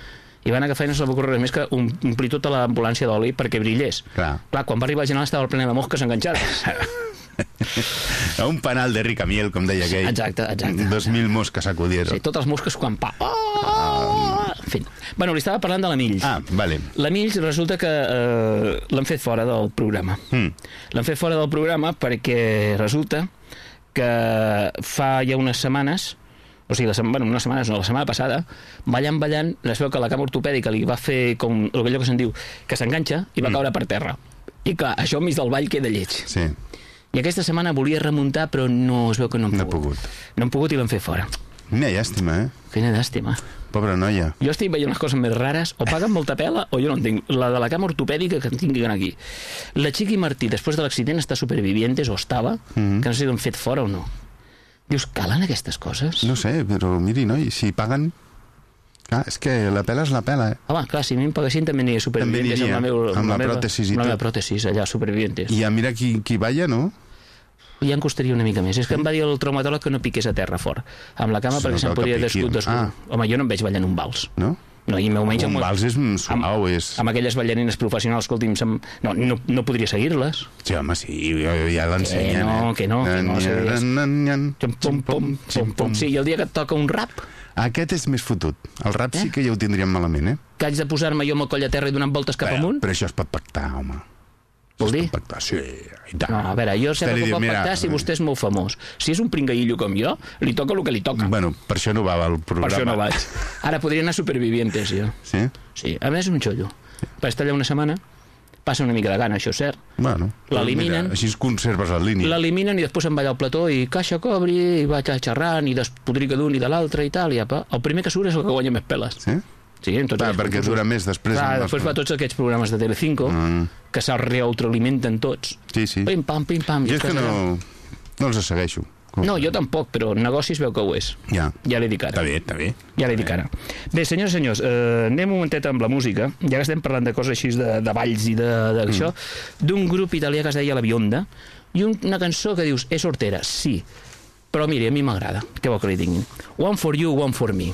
I van agafar i no se va ocórrer més que om- omplir tota l'ambulància d'oli perquè brillés. Clar. Clar, quan va arribar el general estava plena de mosques enganxades. [LAUGHS] Un panal de ricamiel, com deia aquell. Exacte, exacte. Dos mil mosques acudieron. Sí, totes les mosques quan pa... Oh! En fi. Bueno, li estava parlant de la Mills. Ah, vale. La Mills resulta que eh, l'han fet fora del programa. Mm. L'han fet fora del programa perquè resulta que fa ja unes setmanes o sigui, la, sema- bueno, unes setmanes no, la setmana passada, ballant, ballant, es veu que la cama ortopèdica li va fer com allò que se'n diu, que s'enganxa i va Mm. caure per terra. I clar, això enmig del ball queda lleig. Sí, I aquesta setmana volia remuntar, però no es veu que no han no pogut. pogut. No han pogut i l'han fet fora. Quina llàstima, eh? Quina llàstima. Pobra noia. Jo estic veient unes coses més rares, o paguen molta pela o jo no entenc. La de la cama ortopèdica que tinguin aquí. La Chiqui Martí, després de l'accident, està supervivientes, o estava, Mhm. que no sé si l'han fet fora o no. Dius, calen aquestes coses? No sé, però miri, noi, si paguen... Clar, és que la pela és la pela, eh? Home, clar, si a mi em paguessin també aniria supervivientes aniria, amb la, meu, amb la meva, pròtesis i amb la meva pròtesis, allà, supervivientes. I... I ja mira qui, qui balla, no? ja em costaria una mica més. És que em va dir el traumatòleg que no piqués a terra fort. Amb la cama, Sí, perquè no que podia descut, descut. Ah. Home, jo no em veig ballant un vals. No? No, i meu menys Un amb, vals és suau, és... amb aquelles ballarines professionals, escolti'm, se'm... no, no, no podria seguir-les. Sí, home, sí, ja l'ensenyen, Que no, eh? que no, que no. Nan, Pum, pum, pum, pum, pum. Sí, i el dia que et toca un rap, Aquest és més fotut. El rap Eh? sí que ja ho tindríem malament, eh? que haig de posar-me jo amb el coll a terra i donant voltes cap però, amunt, però això es pot pactar, home. Vol dir? pactar, sí, i tant. No, a veure, jo sé que pot mira, pactar si vostè és molt famós. Si és un pringaillo com jo, li toca el que li toca. Bueno, per això no va al Per programa. això no vaig. Ara podria anar a supervivientes, jo. Sí? Sí, a més un xollo. Per estar allà una setmana, passa una mica de gana, això és cert. Bueno. L'eliminen. mira, Així es conserves la línia. L'eliminen i després se'n va allà al plató i caixa cobri, i vaig xerrant i despodrica d'un i de l'altre i tal, i apa. El primer que surt és el que guanya més peles. Sí? Sí, Ah, aquests perquè dura més després. Clar, després va tots aquests programes de Telecinco, Mm. que se'ls reautoalimenten tots. Sí, sí. Pim, pam, pim, pam. Jo és que no, no els segueixo. No, jo tampoc, però negocis veu que ho és. Ja. Ja li dic ara. Està bé, està bé. Ja li dic ara. Bé, senyors i senyors, eh, anem un momentet amb la música, ja que estem parlant de coses així de, de balls i d'això, mm. d'un grup italià que es deia La Bionda, i un, una cançó que dius, és hortera, sí, però miri, a mi m'agrada, què vol que li tinguin? One for you, one for me.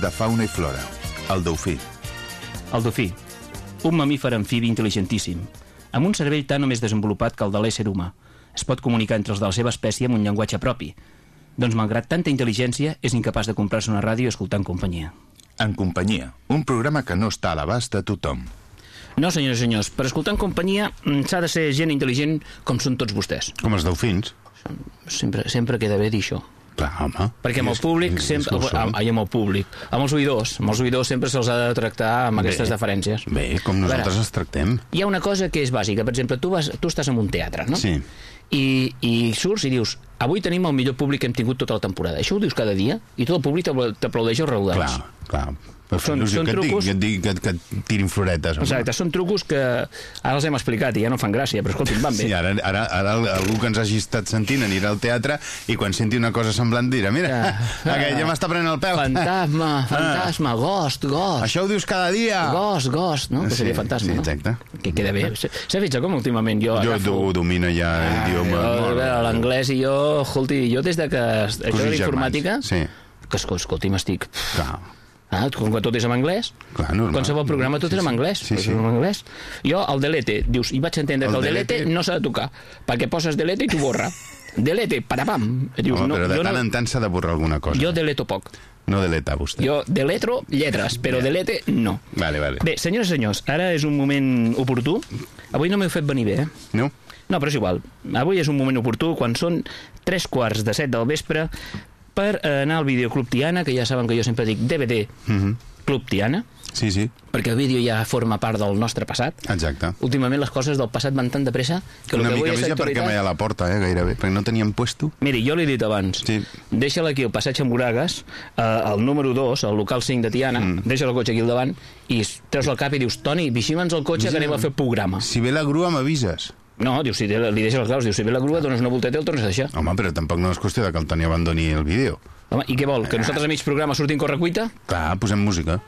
De fauna i flora. El dofí. El dofí. Un mamífer amfibi intel·ligentíssim, amb un cervell tan o més desenvolupat que el de l'ésser humà. Es pot comunicar entre els de la seva espècie amb un llenguatge propi. Doncs, malgrat tanta intel·ligència, és incapaç de comprar-se una ràdio en companyia. En companyia, un programa que no està a l'abast de tothom. No, senyores i senyors, per escoltar en companyia mm, s'ha de ser gent intel·ligent com són tots vostès. Com els delfins. Sempre, sempre queda bé dir això. Clar, home. Perquè amb el És- públic és sempre... són. Ai, amb el públic. Amb els oïdors. Amb els oïdors sempre se'ls ha de tractar amb aquestes Bé. deferències. Bé, com veure, nosaltres els tractem. Hi ha una cosa que és bàsica. Per exemple, tu, vas, tu estàs en un teatre, no? Sí. I, I surts i dius avui tenim el millor públic que hem tingut tota la temporada. Això ho dius cada dia i tot el públic t'apla- t'aplaudeix els raudals. Clar, clar. Per Són- són que, et digui- trucos. que, et digui- que, que et tirin floretes. home. Exacte, són trucos que ara els hem explicat i ja no fan gràcia, però escolti'm, van bé. Sí, ara, ara, ara algú que ens hagi estat sentint anirà al teatre i quan senti una cosa semblant dirà mira, Ah, [LAUGHS] aquell ja m'està prenent el peu. Fantasma, [LAUGHS] fantasma, gost, gost. Això ho dius cada dia. Gost, gost, no? Que Sí, seria fantasma, sí, no? exacte. Que queda bé. S'ha vist com últimament jo Jo agafo... do, domino ja l'idioma. Ah, L'anglès i jo, escolti, jo des de que... Això de informàtica... Sí, Que, escol- escolti'm, estic... clar. Ah, com que tot és en anglès. Clar, normal. Qualsevol programa tot Sí, és en anglès. Sí, sí. en anglès. Jo, el delete, dius, i vaig entendre El que el delete, delete- no s'ha de tocar, perquè poses delete i t'ho borra. [LAUGHS] delete, parapam. Dius, Home, no, però de tant no, en tant s'ha de borrar alguna cosa. jo deleto poc. No deleta, vostè. Jo deletro lletres, però delete no. Vale, vale. Bé, senyores i senyors, ara és un moment oportú. Avui no m'heu fet venir bé, eh? No? No, però és igual. Avui és un moment oportú quan són tres quarts de set del vespre per eh, anar al videoclub Tiana, que ja saben que jo sempre dic DVD Mhm. Club Tiana, Sí, sí, perquè el vídeo ja forma part del nostre passat. exacte. Últimament les coses del passat van tan de pressa que el Una que mica avui és més ja perquè a la porta, eh, gairebé, perquè no teníem puesto. Miri, jo l'he dit abans. Sí. Deixa-la aquí al passeig amb Moragas, eh, al número 2, al local 5 de Tiana, mm. deixa el cotxe aquí al davant i treus el cap i dius, Toni, vigila'ns el cotxe que anem a fer programa. Si ve la grua, m'avises. No, diu, si li deixes els claus, diu, si ve la grua, dones una volteta i el tornes a deixar. Home, però tampoc no és qüestió de que el Toni abandoni el vídeo. Home, i què vol? Que nosaltres a mig programa sortim correcuita? Clar, posem música.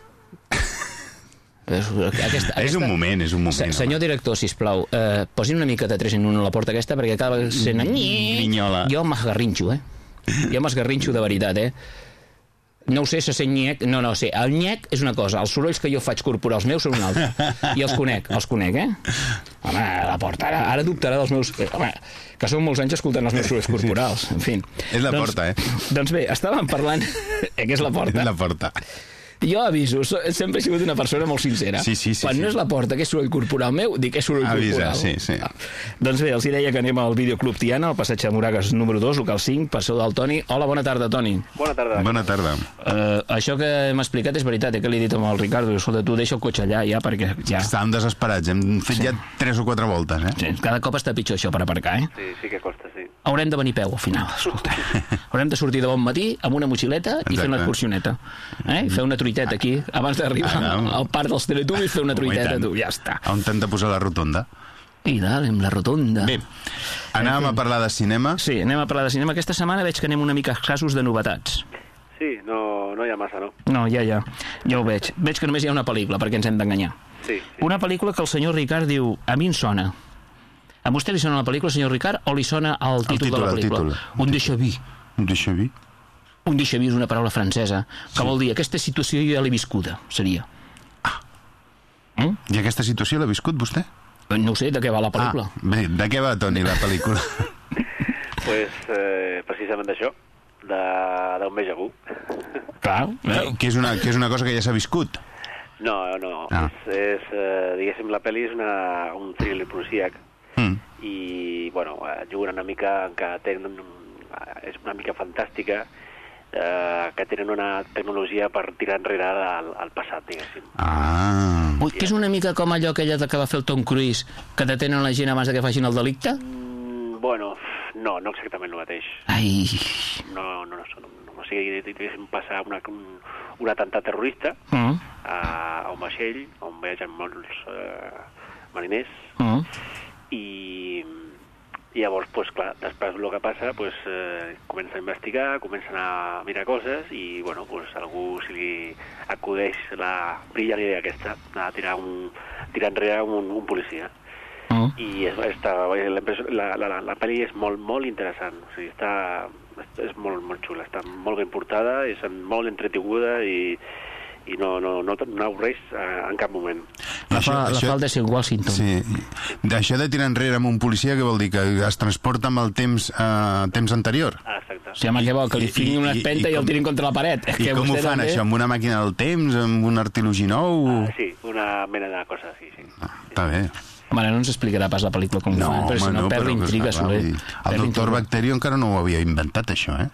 És, aquesta, És un moment, és un moment, Se, home. senyor director, sisplau, eh, posin una mica de 3 en 1 a la porta aquesta perquè vegada sent... Grinyola. Jo m'esgarrinxo, eh? Jo m'esgarrinxo de veritat, eh? No ho sé, se sent nyec... No, no, sé. El nyec és una cosa, els sorolls que jo faig corporals meus són una altra. I els conec, els conec, eh? Home, la porta, ara, ara dubtarà dels meus... eh, Home, que són molts anys escoltant els meus sorolls corporals. En fi. És la doncs, porta, eh? Doncs bé, estàvem parlant... [LAUGHS] eh, que és la porta. És la porta. Jo aviso, so- sempre he sigut una persona molt sincera. Sí, sí, sí, Quan sí. no és la porta, que és soroll corporal meu, dic que és soroll Avisa, corporal. sí, sí. Ah. Doncs bé, els hi deia que anem al videoclub Tiana, al passeig de Moragas número 2, local 5, per seu del Toni. Hola, bona tarda, Toni. Bona tarda. Bona tarda. Uh, això que hem explicat és veritat, eh, que li he dit amb el Ricardo, escolta, tu deixa el cotxe allà ja, perquè ja... Estàvem desesperats, hem fet ja tres o quatre voltes, eh? Sí, cada cop està pitjor això per aparcar, eh? Sí, sí que costa, sí. Haurem de venir peu, al final, escolta. [LAUGHS] Haurem de sortir de bon matí amb una motxileta i fer una excursioneta. Eh? I fer una truiteta aquí, abans d'arribar Ah, no. al parc dels Teletubbies, fer una truiteta, tu, ja està. On t'han de posar la rotonda? I dalt, amb la rotonda. Bé, anàvem a parlar de cinema. Sí, anem a parlar de cinema. Aquesta setmana veig que anem una mica escassos de novetats. Sí, no, no hi ha massa, no? No, ja, ja. Ja ho veig. Veig que només hi ha una pel·lícula, perquè ens hem d'enganyar. Sí, sí. Una pel·lícula que el senyor Ricard diu, a mi em sona. A vostè li sona la pel·lícula, senyor Ricard, o li sona el títol, títol, de la el pel·lícula? títol. Un déjà vu. Deixa vi. Un déjà vu és una paraula francesa, que vol dir aquesta situació jo ja l'he viscuda, seria. I aquesta situació l'ha viscut vostè? No sé de què va la pel·lícula. Ah, bé, de què va, Toni, la pel·lícula? [LAUGHS] pues, eh, precisament d'això, de, d'un déjà vu. Clar. que, que, és una, que és una cosa que ja s'ha viscut. No, no, Ah. és, és eh, diguéssim, la pel·li és una, un thriller policíac Mm. I, bueno, eh, juguen una mica que tenen, és una mica fantàstica, eh, que tenen una tecnologia per tirar enrere al, al passat, diguéssim. Ah. Ui, que és una mica com allò aquella de que va fer el Tom Cruise, que detenen la gent abans de que facin el delicte? Mm, bueno, no, no exactament el mateix. Ai, No, no, no, no, no o sigui, diguéssim, passar una, un, un atemptat terrorista mm, a, a un vaixell on viatgen molts eh, mariners mm. I, i llavors, pues, clar, després el que passa, pues, eh, comença a investigar, comencen a mirar coses i, bueno, pues, algú se li acudeix la brillant idea aquesta, de tirar, un, tirar enrere un, un policia. Mm. I és, està, la, la, la, la, la pel·li és molt, molt interessant, o sigui, està, és molt, molt xula, està molt ben portada, és molt entretinguda i, i no, no, no, no avorreix eh, en cap moment. La, Això- fa, la això- fa el de Washington. Sí. D'això de tirar enrere amb un policia, què vol dir? Que es transporta amb el temps, eh, temps anterior? Ah, exacte. O sigui, home, què vol? Que li fiquin una i- i- espenta i, i el tirin contra la paret. És I que com ho fan, també- això? Amb una màquina del temps? Amb un artilugi nou? Ah, sí, una mena de cosa, sí, sí. Ah, està bé. Home, no ens explicarà pas la pel·lícula com ho fan, però si no, perd però que l'intriga, està clar, Soler. Perd El doctor. Bacterio encara no ho havia inventat, això, eh?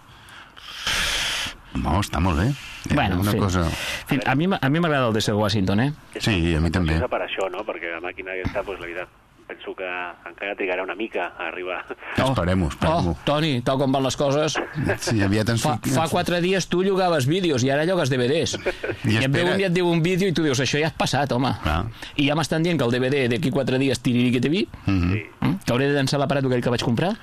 No, està molt bé. Eh, Bueno, una sí. cosa... En fi, a mi, a mi m'agrada el de Washington, eh? Sí, a mi també. Per això, no? Perquè la màquina aquesta, pues, la veritat, penso que encara trigarà una mica a arribar. Esperem-ho, esperem-ho. Oh, Toni, tal com van les coses... Sí, aviat ens... Fa, fa quatre dies tu llogaves vídeos i ara llogues DVDs. I I, et ve un i et diu un vídeo i tu dius, això ja és passat, home. Clar. I ja m'estan dient que el DVD d'aquí quatre dies tiriri que te vi, Mhm. Sí. mm, que hauré de llançar l'aparat aquell que vaig comprar.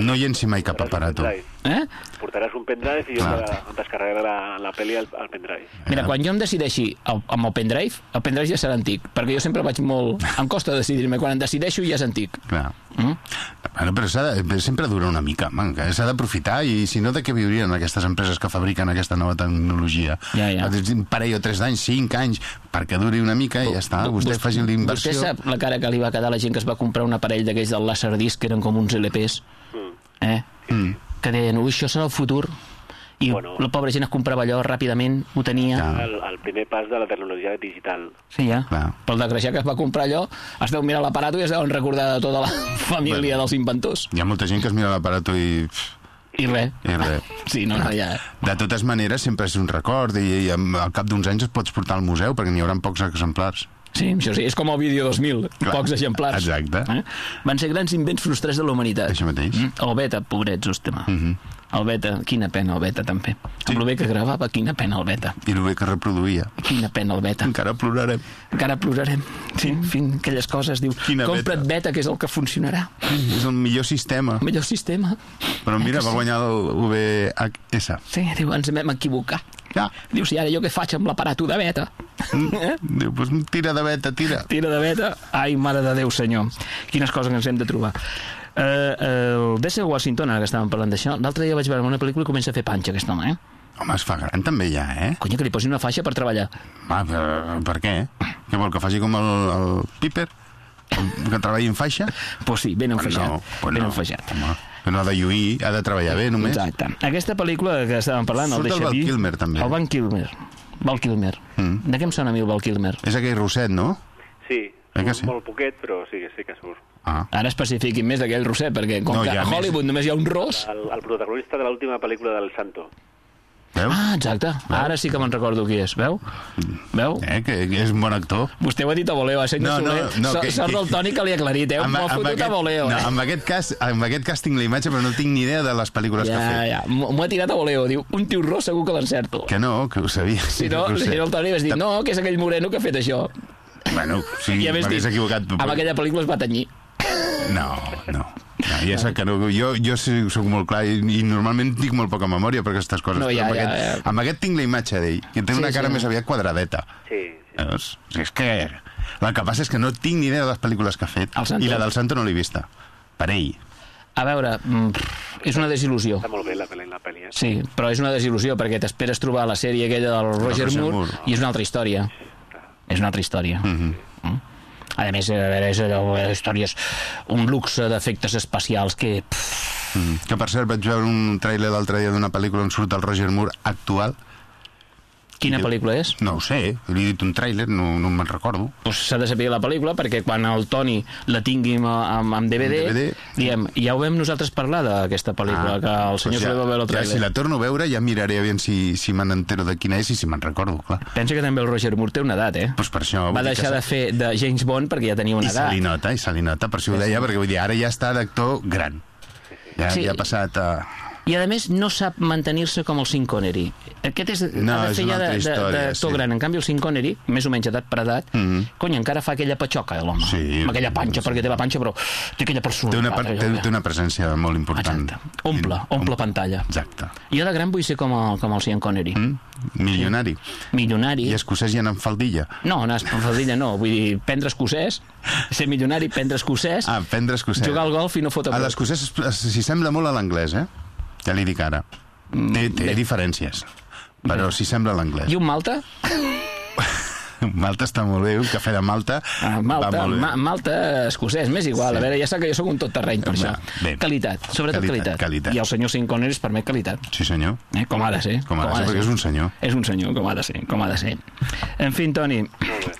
No llenci mai cap aparato. Eh? Portaràs un pendrive i jo em descarregaré la, la pel·li al, al pendrive. Mira, quan jo em decideixi el, amb el pendrive, el pendrive ja serà antic, perquè jo sempre vaig molt... Em costa decidir-me, quan em decideixo ja és antic. Clar. Mm? Bueno, però s'ha de, sempre dura una mica, man, que s'ha d'aprofitar i si no de què viurien aquestes empreses que fabriquen aquesta nova tecnologia? Ja, ja. Un parell o tres d'anys, cinc anys, perquè duri una mica i ja està, vostè faci Vostè l'inversió. sap la cara que li va quedar a la gent que es va comprar un aparell d'aquells del Laserdisc, que eren com uns LPs, eh? Mm. que deien, ui, això serà el futur. I Bueno. la pobra gent es comprava allò ràpidament, ho tenia... Ja. El, el primer pas de la tecnologia digital. Sí, ja. Clar. Pel desgraciat que es va comprar allò, es deu mirar l'aparato i es deuen recordar de tota la [LAUGHS] família dels inventors. Hi ha molta gent que es mira l'aparato i... I res. i res. [LAUGHS] Sí, no, no, ja... De totes maneres, sempre és un record i, i al cap d'uns anys es pots portar al museu perquè n'hi haurà pocs exemplars. Sí, això sí, és com el vídeo 2000, Clar. pocs exemplars. Exacte. Eh? Van ser grans invents frustrats de la humanitat. Això mateix. Mm? El beta, pobrets, hòstima. Mm -hmm. El beta, quina pena el beta, també. Sí. Amb el bé que gravava, quina pena el beta. I el bé que reproduïa. Quina pena el beta. Encara plorarem. Encara plorarem. Sí, en fi, aquelles coses, diu, Quina compra't beta. beta, que és el que funcionarà. És el millor sistema. El millor sistema. Però mira, Eh va sí? guanyar el VHS. Sí, diu, ens vam equivocar. Ja. Diu, si ara jo què faig amb l'aparato de beta? [LAUGHS] Eh? Diu, pues, tira de beta, tira. Tira de beta. Ai, mare de Déu, senyor. Quines coses que ens hem de trobar. Uh, el Denzel Washington, ara que estàvem parlant d'això, l'altre dia vaig veure una pel·lícula i comença a fer panxa, aquest home, eh? Home, es fa gran també ja, eh? Conya, que li posin una faixa per treballar. Va, per, per què? Què vol, que faci com el, el Piper? Que treballi en faixa? Pues sí, ben enfaixat. no, pues ben no. enfaixat. Home, que no ha de lluir, ha de treballar bé, només. Exacte. Aquesta pel·lícula que estàvem parlant, el Surt el Deixa Val dir... Kilmer, també. El Van Kilmer. Val Kilmer. Mm. De què em sona a mi el Val Kilmer? És aquell rosset, no? Sí, Eh sí? molt poquet, però sí, que sí que surt. Ah. Ara especifiquin més d'aquell roset, perquè com No, que a més. Hollywood només hi ha un ros... El, el protagonista de l'última pel·lícula del Santo. Veus? Ah, exacte. Ara sí que me'n recordo qui és. Veu? Veu? Eh, que, que és un bon actor. Vostè ho ha dit a voleo, eh, senyor No, no, Soler? no, So- que- Sort que- del Toni que li ha aclarit, eh? M'ho ha fotut a voleo, no, eh? en, aquest cas, en aquest cas tinc la imatge, però no tinc ni idea de les pel·lícules que ha Ja, fet. ja. M'ho m'ho ha tirat a voleo. Diu, un tio ros segur que l'encerto. Que no, que ho sabia. [LAUGHS] Si no, que ho si no el Toni vas dir, no, que és aquell moreno que ha fet això. Bueno, sí, més m'hagués equivocat. amb aquella pel·lícula es va tenyir. No, no. no ja sap que no. Jo, jo soc molt clar i, i normalment dic molt poca memòria per aquestes coses. No, però ja, amb, ja, aquest, ja. amb aquest tinc la imatge d'ell, que té Sí, una cara sí. més aviat quadradeta. Sí, sí. Sigui, és que... El que passa és que no tinc ni idea de les pel·lícules que ha fet. El Santo. I la del Santo no l'he vista. Per ell. A veure, mm, és una desil·lusió. Està molt bé la pel·li, la pel·li. Eh? Sí, però és una desil·lusió perquè t'esperes trobar la sèrie aquella del Roger, Roger Moore, Moore. i és una altra història. És una altra història. Mm Mhm. -hmm. A més, a veure, és allò, eh, històries, un luxe d'efectes especials que... Mm. Que per cert vaig veure un tràiler l'altre dia d'una pel·lícula on surt el Roger Moore actual. Quina Jo- pel·lícula és? No ho sé, li he dit un tràiler, no, no me'n recordo. pues s'ha de saber la pel·lícula perquè quan el Toni la tingui amb, amb, DVD, DVD. diem, ja ho vam nosaltres parlar d'aquesta pel·lícula, que el senyor doncs Soler va veure el ja, trailer. si la torno a veure ja miraré aviam si, si me n'entero de quina és i si me'n recordo, clar. Pensa que també el Roger Moore té una edat, eh? Pues per això... Va deixar que de fer de James Bond perquè ja tenia I una se edat. li nota, i se li nota, per això ho deia, perquè vull dir, ara ja està d'actor gran. Ja, Sí. ja ha passat a... I a més no sap mantenir-se com el Sean Connery. Aquest és, No, ha de fer una ja d'actor sí. gran. En canvi el Sean Connery, més o menys edat per edat, Mhm. cony, encara fa aquella patxoca, eh, l'home. Sí. Amb aquella panxa, Sí. perquè té la panxa, però té aquella Té personalitat. una, par- té, allò. té una presència molt important. Exacte. Omple, omple pantalla. Exacte. Jo de gran vull ser com el, com el Sean Connery. Mm? Milionari. Milionari. I escocès i anar amb faldilla. No, anar amb faldilla no. Vull dir, prendre escocès, ser milionari, prendre escocès, Ah, prendre escocès. jugar al golf i no fotre... A l'escocès es- es- s'hi sembla molt a l'anglès, eh? Ja li dic ara. Té, té bé. diferències, però s'hi sembla a l'anglès. I un Malta? [LAUGHS] Malta està molt bé, un cafè de Malta Ah, Malta, va molt bé. ma Malta, escocès, m'és igual. Sí. A veure, ja sap que jo sóc un tot terreny per Va, això. bé. Qualitat, sobretot Qualitat, qualitat. qualitat. I el senyor Sean Connery es permet qualitat. Sí, senyor. Eh? Com ha de ser. Com ha de ser, perquè és un senyor. És un senyor, com ha de ser, com ha de ser. En fi, Toni, bé.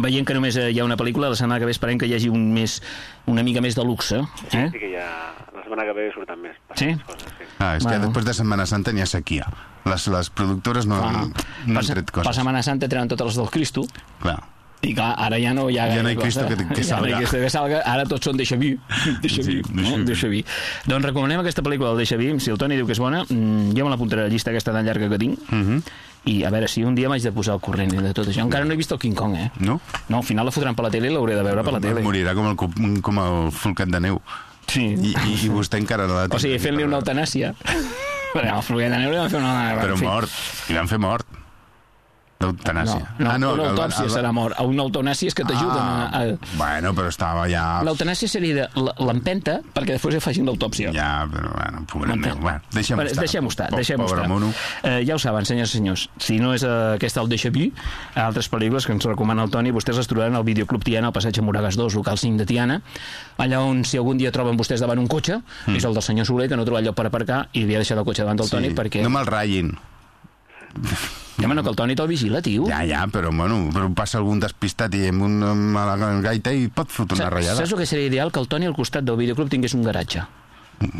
veient que només hi ha una pel·lícula, la setmana que ve esperem que hi hagi un més, una mica més de luxe. Eh? Sí que ja... La setmana que ve surten més. Sí? Coses, sí. Ah, és Bueno. que després de Setmana Santa n'hi ha sequia. Les, les productores no, Clar. no per, han tret per coses. Setmana Santa treuen totes les del Cristo, Clar. i clar, ara ja no hi ha Ja no hi ha Cristo cosa. que- que ja no hi salga. ha Cristo que salga, ara tots són deixa vi. Deixa vi, Sí, deixa no? deixa vi. Doncs recomanem aquesta pel·lícula del Deixa si el Toni diu que és bona, mm, jo me l'apuntaré a la llista aquesta tan llarga que tinc, Mhm. i a veure si un dia m'haig de posar al corrent de tot això. Encara no he vist el King Kong, eh? No? No, al final la fotran per la tele i l'hauré de veure per la tele. Morirà com el, com el folcat de neu. Sí. I, i, i vostè encara no la té. O sigui, fent-li una eutanàsia. Però al Fluvià de Neu li van fer una... Però mort. Li van fer mort. L'eutanàsia. No, no, ah, no una el- serà mort. Una eutanàsia és que t'ajuden Ah, a... a... Bueno, però estava ja... L'eutanàsia seria l'empenta perquè després ja facin l'autòpsia. Ja, però bueno, pobret meu. Bueno, deixem-ho Bueno, estar. Deixem-ho estar, deixem-ho pobre estar. mono. Eh, ja ho saben, senyors i senyors. Si no és eh, aquesta el Deixa Vu, altres pel·lícules que ens recomana el Toni, vostès les trobaran al videoclub Tiana, al passeig Moragas 2, local 5 de Tiana, allà on si algun dia troben vostès davant un cotxe, mm. és el del senyor Soler, que no troba lloc per aparcar, i li ha deixat el cotxe davant del Toni perquè... No me'l ratllin. Ja, bueno, que el Toni te'l vigila, tio. Ja, ja, però, bueno, però passa algun despistat i amb un amb la gaita i pot fotre una ratllada. saps el que seria ideal? Que el Toni al costat del videoclub tingués un garatge.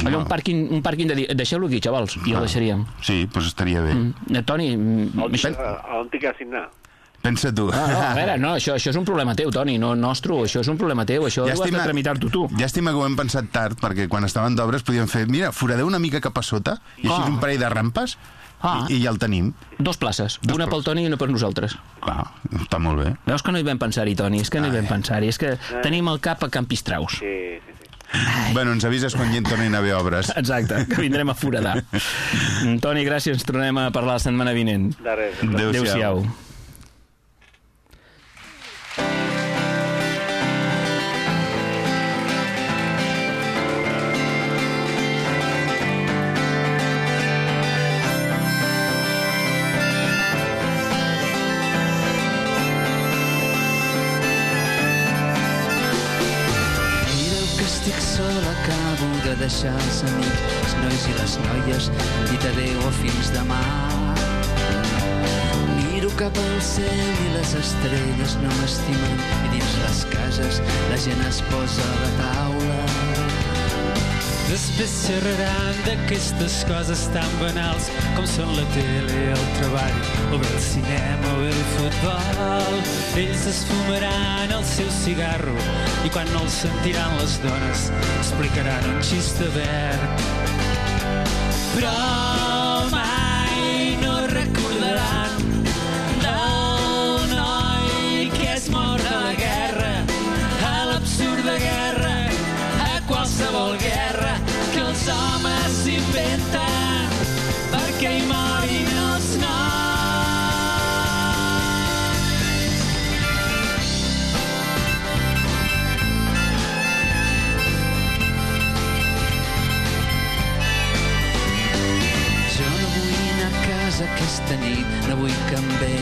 Allò, un pàrquing, un pàrquing de dir, deixeu-lo aquí, xavals, i el deixaríem. Sí, doncs estaria bé. Mm. Eh, Toni, mm, On, això- a, on tinc que assignar? Pensa tu. No, no, a veure, no, això, això és un problema teu, Toni, no nostre, això és un problema teu, això ho has de tramitar-t'ho tu. Llàstima que ho hem pensat tard, perquè quan estaven d'obres podíem fer, mira, foradeu una mica cap a sota, i així Ah. un parell de rampes, Ah. i, i ja el tenim. Dos places, Dos una pel. Toni i una per nosaltres. Clar, està molt bé. Veus que no hi vam pensar-hi, Toni, és que no hi vam pensar-hi, és que tenim el cap a Camp Pistraus. Sí, sí, sí. Bueno, ens avises quan hi en tornin a haver obres. [LAUGHS] Exacte, que vindrem a foradar. [LAUGHS] Toni, gràcies, ens tornem a parlar la setmana vinent. De res. Adéu-siau. Adéu-siau. Deixar els amics, els nois i les noies, dit adéu o fins demà. Miro cap al cel i les estrelles no m'estimen i dins les cases la gent es posa a la taula. Després xerraran d'aquestes coses tan banals com són la tele, el treball, o bé el cinema, o bé el futbol. Ells es fumaran el seu cigarro i quan no el sentiran les dones explicaran un xiste verd. Però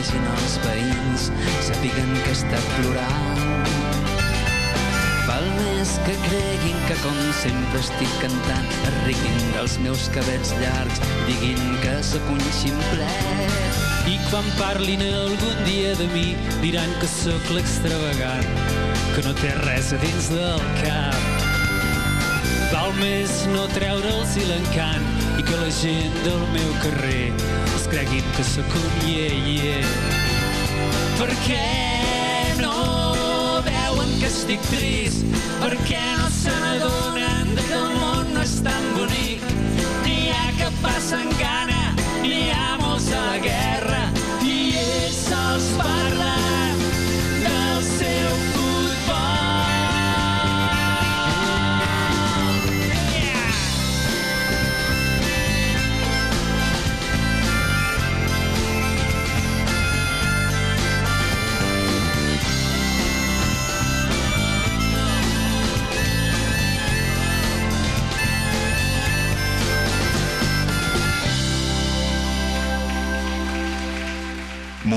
vegin els veïns, sàpiguen que estat plorant. Val més que creguin que com sempre estic cantant, es riguin dels meus cabells llargs, diguin que sóc un ximplet. I quan parlin algun dia de mi diran que sóc l'extravagant, que no té res a dins del cap. Val més no treure'ls i l'encant i que la gent del meu carrer creguin que sóc un ie-ie. Per què no veuen que estic trist? Per què no se n'adonen que el món no és tan bonic? N'hi ha que passen gana, n'hi ha molts a la guerra i ells sols parlen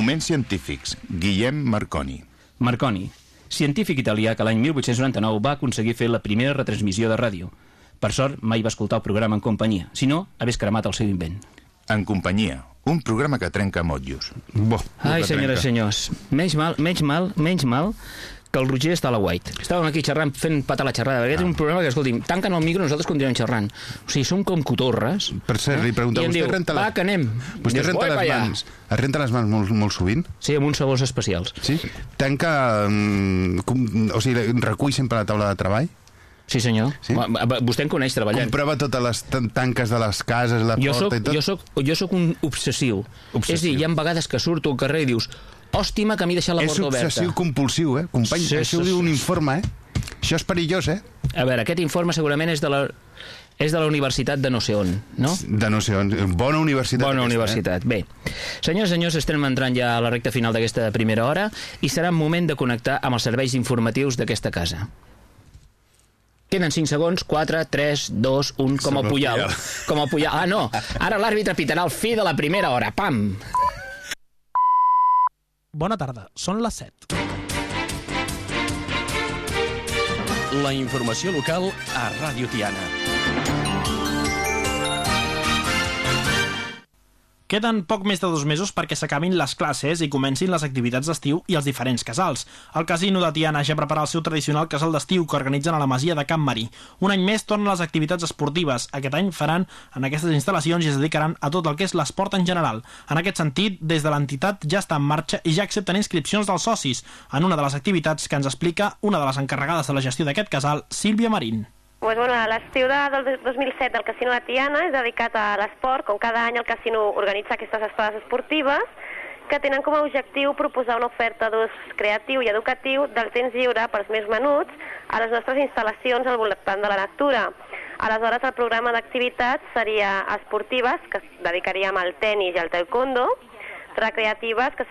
Moments científics. Guillem Marconi. Marconi, científic italià que l'any 1899 va aconseguir fer la primera retransmissió de ràdio. Per sort, mai va escoltar el programa en companyia. Si no, hagués cremat el seu invent. En companyia. Un programa que trenca motllos. Bo, Ai, senyores i senyors, menys mal, menys mal, menys mal que el Roger està a la White. Estàvem aquí xerrant, fent patar la xerrada, aquest és un programa que, escolti'm, tanquen el micro i nosaltres continuem xerrant. O sigui, som com cotorres. Per cert, li preguntava, I em vostè diu, renta va, les- que anem. Vostè Dius, renta "Voy les pa allá". mans. Es renta les mans molt, molt sovint? Sí, amb uns sabors especials. Sí? Tanca... mm, com, o sigui, recull sempre la taula de treball? Sí, senyor. Sí? Va- va- Vostè em coneix treballant. Comprova totes les tan- tanques de les cases, la Jo porta soc, i tot? jo, soc, jo soc un obsessiu. Obsessiu. És dir, hi ha vegades que surto al carrer i dius hòstima que m'he deixat la És porta oberta. obsessiu compulsiu, eh? Company, Sí, això ho sí, diu un sí. informe, eh? Això és perillós, eh? A veure, aquest informe segurament és de la, és de la universitat de no sé on, no? De no sé on. Bona universitat. Bona aquesta, universitat. Bé, senyors i senyors, estem entrant ja a la recta final d'aquesta primera hora i serà moment de connectar amb els serveis informatius d'aquesta casa. Queden 5 segons, 4, 3, 2, 1, com Puyal. Puyal. Com el Puyal. Ah, no, ara l'àrbitre pitarà el fi de la primera hora. Pam! Bona tarda, són les 7. La informació local a Ràdio Tiana. Queden poc més de dos mesos perquè s'acabin les classes i comencin les activitats d'estiu i els diferents casals. El casino de Tiana ja prepara el seu tradicional casal d'estiu que organitzen a la masia de Camp Marí. Un any més tornen les activitats esportives. Aquest any faran en aquestes instal·lacions i es dedicaran a tot el que és l'esport en general. En aquest sentit, des de l'entitat ja està en marxa i ja accepten inscripcions dels socis en una de les activitats que ens explica una de les encarregades de la gestió d'aquest casal, Sílvia Marín. Pues, bueno, L'estiu de, del 2007 del Casino de Tiana és dedicat a l'esport, com cada any el casino organitza aquestes estades esportives que tenen com a objectiu proposar una oferta d'ús creatiu i educatiu del temps lliure pels més menuts a les nostres instal·lacions al voltant de la natura. Aleshores, el programa d'activitats seria esportives, que dedicaríem al tennis i al taekwondo, recreatives, que serien